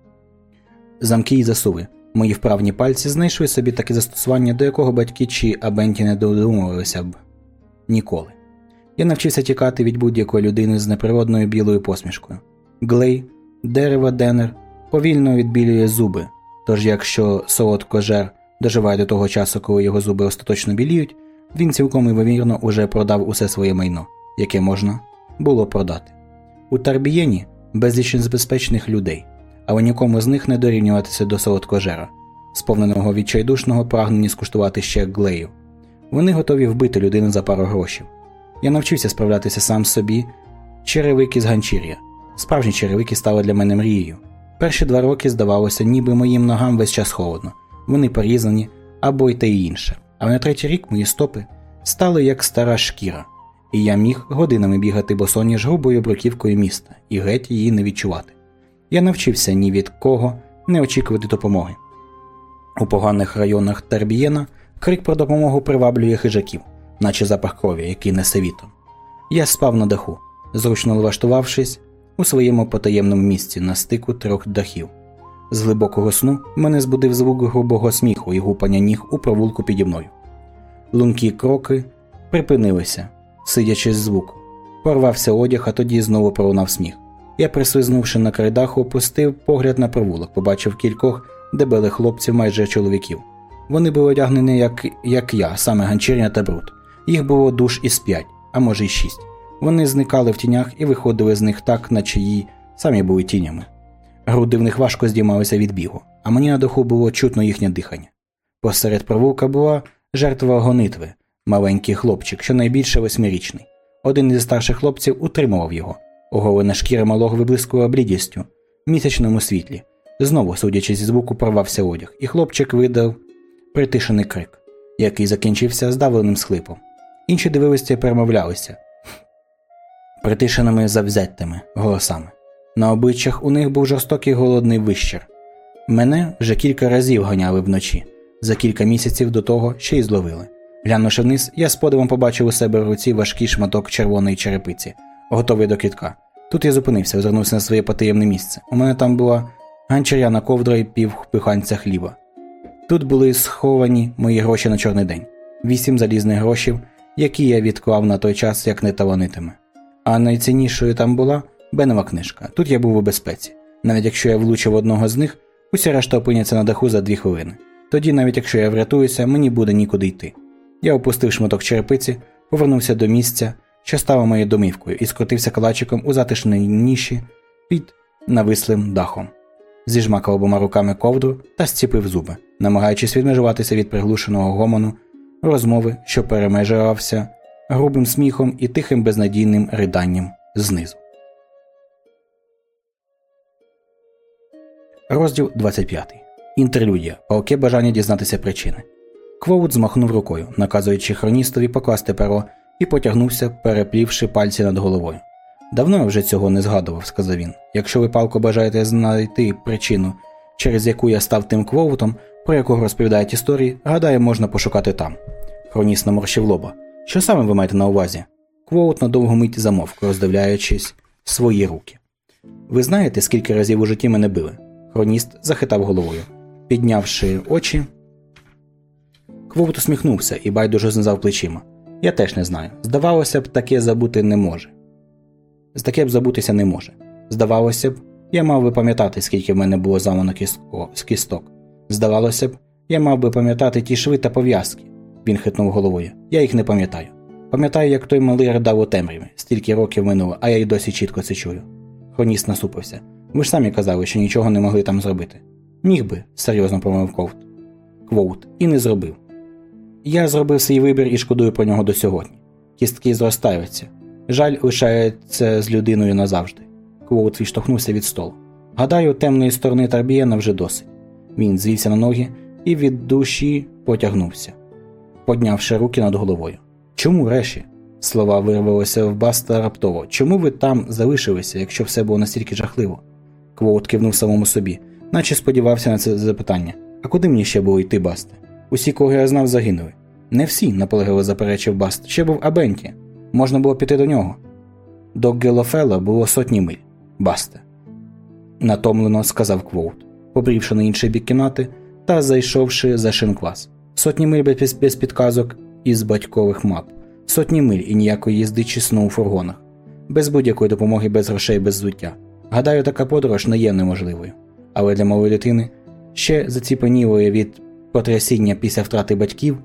Замки і засуви. Мої вправні пальці знайшли собі таке застосування, до якого батьки чи абенті не додумувалися б ніколи. Я навчився тікати від будь-якої людини з неприродною білою посмішкою. Глей, дерево денер повільно відбілює зуби, тож якщо солодкожер доживає до того часу, коли його зуби остаточно біліють, він цілком імовірно уже продав усе своє майно, яке можна було продати. У Тарбієні безліч небезпечних людей, але нікому з них не дорівнюватися до солодкожера, сповненого відчайдушного прагнення скуштувати ще глею. Вони готові вбити людину за пару грошей. Я навчився справлятися сам собі, черевики з ганчір'я. Справжні черевики стали для мене мрією. Перші два роки здавалося, ніби моїм ногам весь час холодно, вони порізані або й те й інше. Але на третій рік мої стопи стали як стара шкіра, і я міг годинами бігати босоніж грубою бруківкою міста і геть її не відчувати. Я навчився ні від кого не очікувати допомоги. У поганих районах Тербієна крик про допомогу приваблює хижаків, наче запах крові, який несе вітром. Я спав на даху, зручно влаштувавшись у своєму потаємному місці на стику трьох дахів. З глибокого сну мене збудив звук грубого сміху і гупання ніг у провулку піді мною. Лункі кроки припинилися, сидячи з звуку. Порвався одяг, а тоді знову пролунав сміх. Я, прислизнувши на край даху, опустив погляд на провулок, побачив кількох дебелих хлопців, майже чоловіків. Вони були одягнені, як як я, саме ганчірня та бруд. Їх було душ із п'ять, а може й шість. Вони зникали в тінях і виходили з них так, наче її самі були тінями. Груди в них важко здіймалися від бігу, а мені на даху було чутно їхнє дихання. Посеред провулка була жертва гонитви, маленький хлопчик, що найбільше восьмирічний. Один із старших хлопців утримував його. Оголена шкіра малого виблискувала блідістю, в місячному світлі. Знову, судячи зі звуку, порвався одяг, і хлопчик видав притишений крик, який закінчився здавленим схлипом. Інші дивилися і перемовлялися притишеними завзяттями голосами. На обличчях у них був жорстокий голодний вищер. Мене вже кілька разів ганяли вночі, за кілька місяців до того ще й зловили. Глянувши вниз, я з подивом побачив у себе в руці важкий шматок червоної черепиці, готовий до кітка. Тут я зупинився, озирнувся на своє потаємне місце. У мене там була ганчаряна ковдра і пів пиханця хліба. Тут були сховані мої гроші на чорний день, вісім залізних грошів, які я відклав на той час, як не таланитиме. А найціннішою там була Бенова книжка. Тут я був у безпеці. Навіть якщо я влучив одного з них, уся решта опиняться на даху за дві хвилини. Тоді, навіть якщо я врятуюся, мені буде нікуди йти. Я опустив шматок черепиці, повернувся до місця, що стало моєю домівкою, і скотився калачиком у затишній ніші під навислим дахом. Зіжмакав обома руками ковдру та зціпив зуби, намагаючись відмежуватися від приглушеного гомону, розмови, що перемежувався грубим сміхом і тихим безнадійним риданням знизу. Розділ 25. Інтерлюдія. Палке бажання дізнатися причини. Квоут змахнув рукою, наказуючи хроністові покласти перо, і потягнувся, переплівши пальці над головою. Давно я вже цього не згадував, сказав він. Якщо ви палко бажаєте знайти причину, через яку я став тим квоутом, про якого розповідають історії, гадаю, можна пошукати там. Хроніст наморщив лоба. Що саме ви маєте на увазі? Квоут на довгу мить замовк, роздивляючись свої руки. Ви знаєте, скільки разів у житті мене били? Хроніст захитав головою. Піднявши очі, Квоут усміхнувся і байдуже знизав плечима. Я теж не знаю. Здавалося б, таке забути не може. З таке б забутися не може. Здавалося б, я мав би пам'ятати, скільки в мене було замано з кісток. Здавалося б, я мав би пам'ятати ті шви та пов'язки. Він хитнув головою. Я їх не пам'ятаю. Пам'ятаю, як той малий ридав у темряві, стільки років минуло, а я й досі чітко це чую. Хроніст насупився. Ви ж самі казали, що нічого не могли там зробити. Міг би, серйозно промовив Ковт. Квоут, і не зробив. Я зробив свій вибір і шкодую про нього до сьогодні. Кістки зростаються. Жаль лишається з людиною назавжди. Квоут відштовхнувся від столу. Гадаю, темної сторони Тарбієна вже досить. Він звівся на ноги і від душі потягнувся, поднявши руки над головою. Чому реші? Слова вирвалися в Баста раптово. Чому ви там залишилися, якщо все було настільки жахливо? Квоут кивнув самому собі, наче сподівався на це запитання. А куди мені ще було йти, Басте? Усі, кого я знав, загинули. Не всі, наполегливо заперечив Баст. Ще був Абенті. Можна було піти до нього. До Геллоуфелла було сотні миль. Басте. Натомлено сказав Квоут, побрівши на інший бік кімнати та зайшовши за шинквас. Сотні миль без, без підказок із батькових мап, сотні миль і ніякої їзди чи сну у фургонах, без будь-якої допомоги, без грошей, без зуття. Гадаю, така подорож не є неможливою. Але для малої дитини, ще заціпенілої від потрясіння після втрати батьків,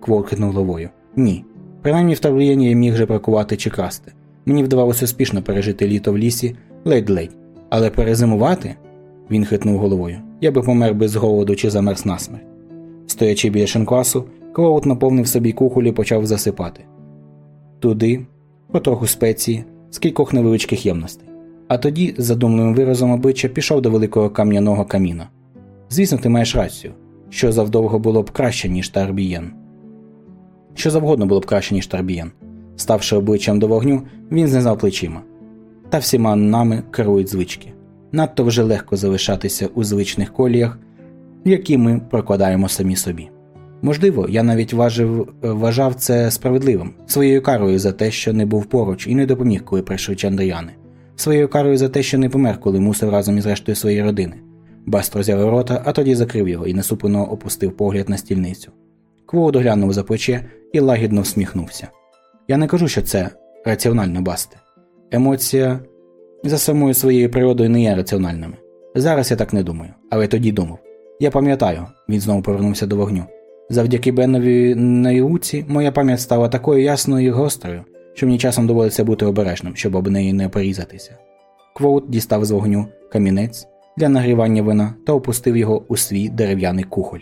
Квор хитнув головою. Ні. Принаймні в Тавлієні я міг же бракувати чи красти. Мені вдавалося успішно пережити літо в лісі, ледь-ледь. Але перезимувати, він хитнув головою. Я би помер без голоду чи замерз насмерть. Стоячи біля шинквасу, Клоут наповнив собі кухоль і почав засипати. Туди, потроху спеції, з кількох невеличких ємностей. А тоді, з задумливим виразом обличчя, пішов до великого кам'яного каміна. Звісно, ти маєш рацію, що завдовго було б краще, ніж Тарбієн. Що завгодно було б краще, ніж Тарбієн. Ставши обличчям до вогню, він знизав плечима. Та всіма нами керують звички. Надто вже легко залишатися у звичних коліях, які ми прокладаємо самі собі. Можливо, я навіть важив, вважав це справедливим, своєю карою за те, що не був поруч і не допоміг, коли прийшли чандрияни, своєю карою за те, що не помер, коли мусив разом із рештою своєї родини. Баст розяв рота, а тоді закрив його і насуплено опустив погляд на стільницю. Кво доглянув за плече і лагідно всміхнувся. Я не кажу, що це раціонально басте. Емоція за самою своєю природою не є раціональними. Зараз я так не думаю, але тоді думав. Я пам'ятаю, він знову повернувся до вогню. Завдяки Бенові науці моя пам'ять стала такою ясною і гострою, що мені часом доводиться бути обережним, щоб об неї не порізатися. Квоут дістав з вогню камінець для нагрівання вина та опустив його у свій дерев'яний кухоль.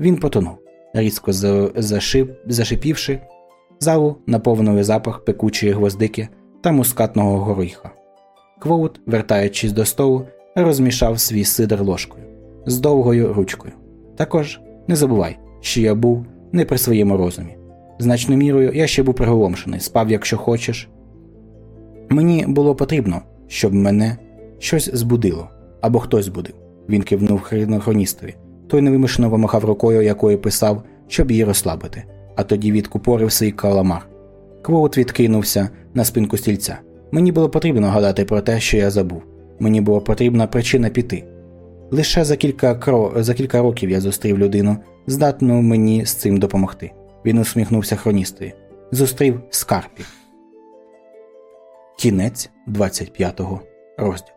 Він потонув, різко зашип... зашипівши, залу наповнили запах пекучої гвоздики та мускатного горіха. Квоут, вертаючись до столу, розмішав свій сидр ложкою з довгою ручкою. Також не забувай, що я був не при своєму розумі. Значною мірою я ще був приголомшений, спав, якщо хочеш. Мені було потрібно, щоб мене щось збудило або хтось збудив. Він кивнув хроністові. Той невимушено вимахав рукою, якою писав, щоб її розслабити, а тоді відкупорив свій каламар. Квоут відкинувся на спинку стільця. Мені було потрібно гадати про те, що я забув. Мені була потрібна причина піти. Лише за кілька кро... за кілька років я зустрів людину, здатну мені з цим допомогти. Він усміхнувся хроністою. Зустрів Скарпі. Кінець 25 розділу.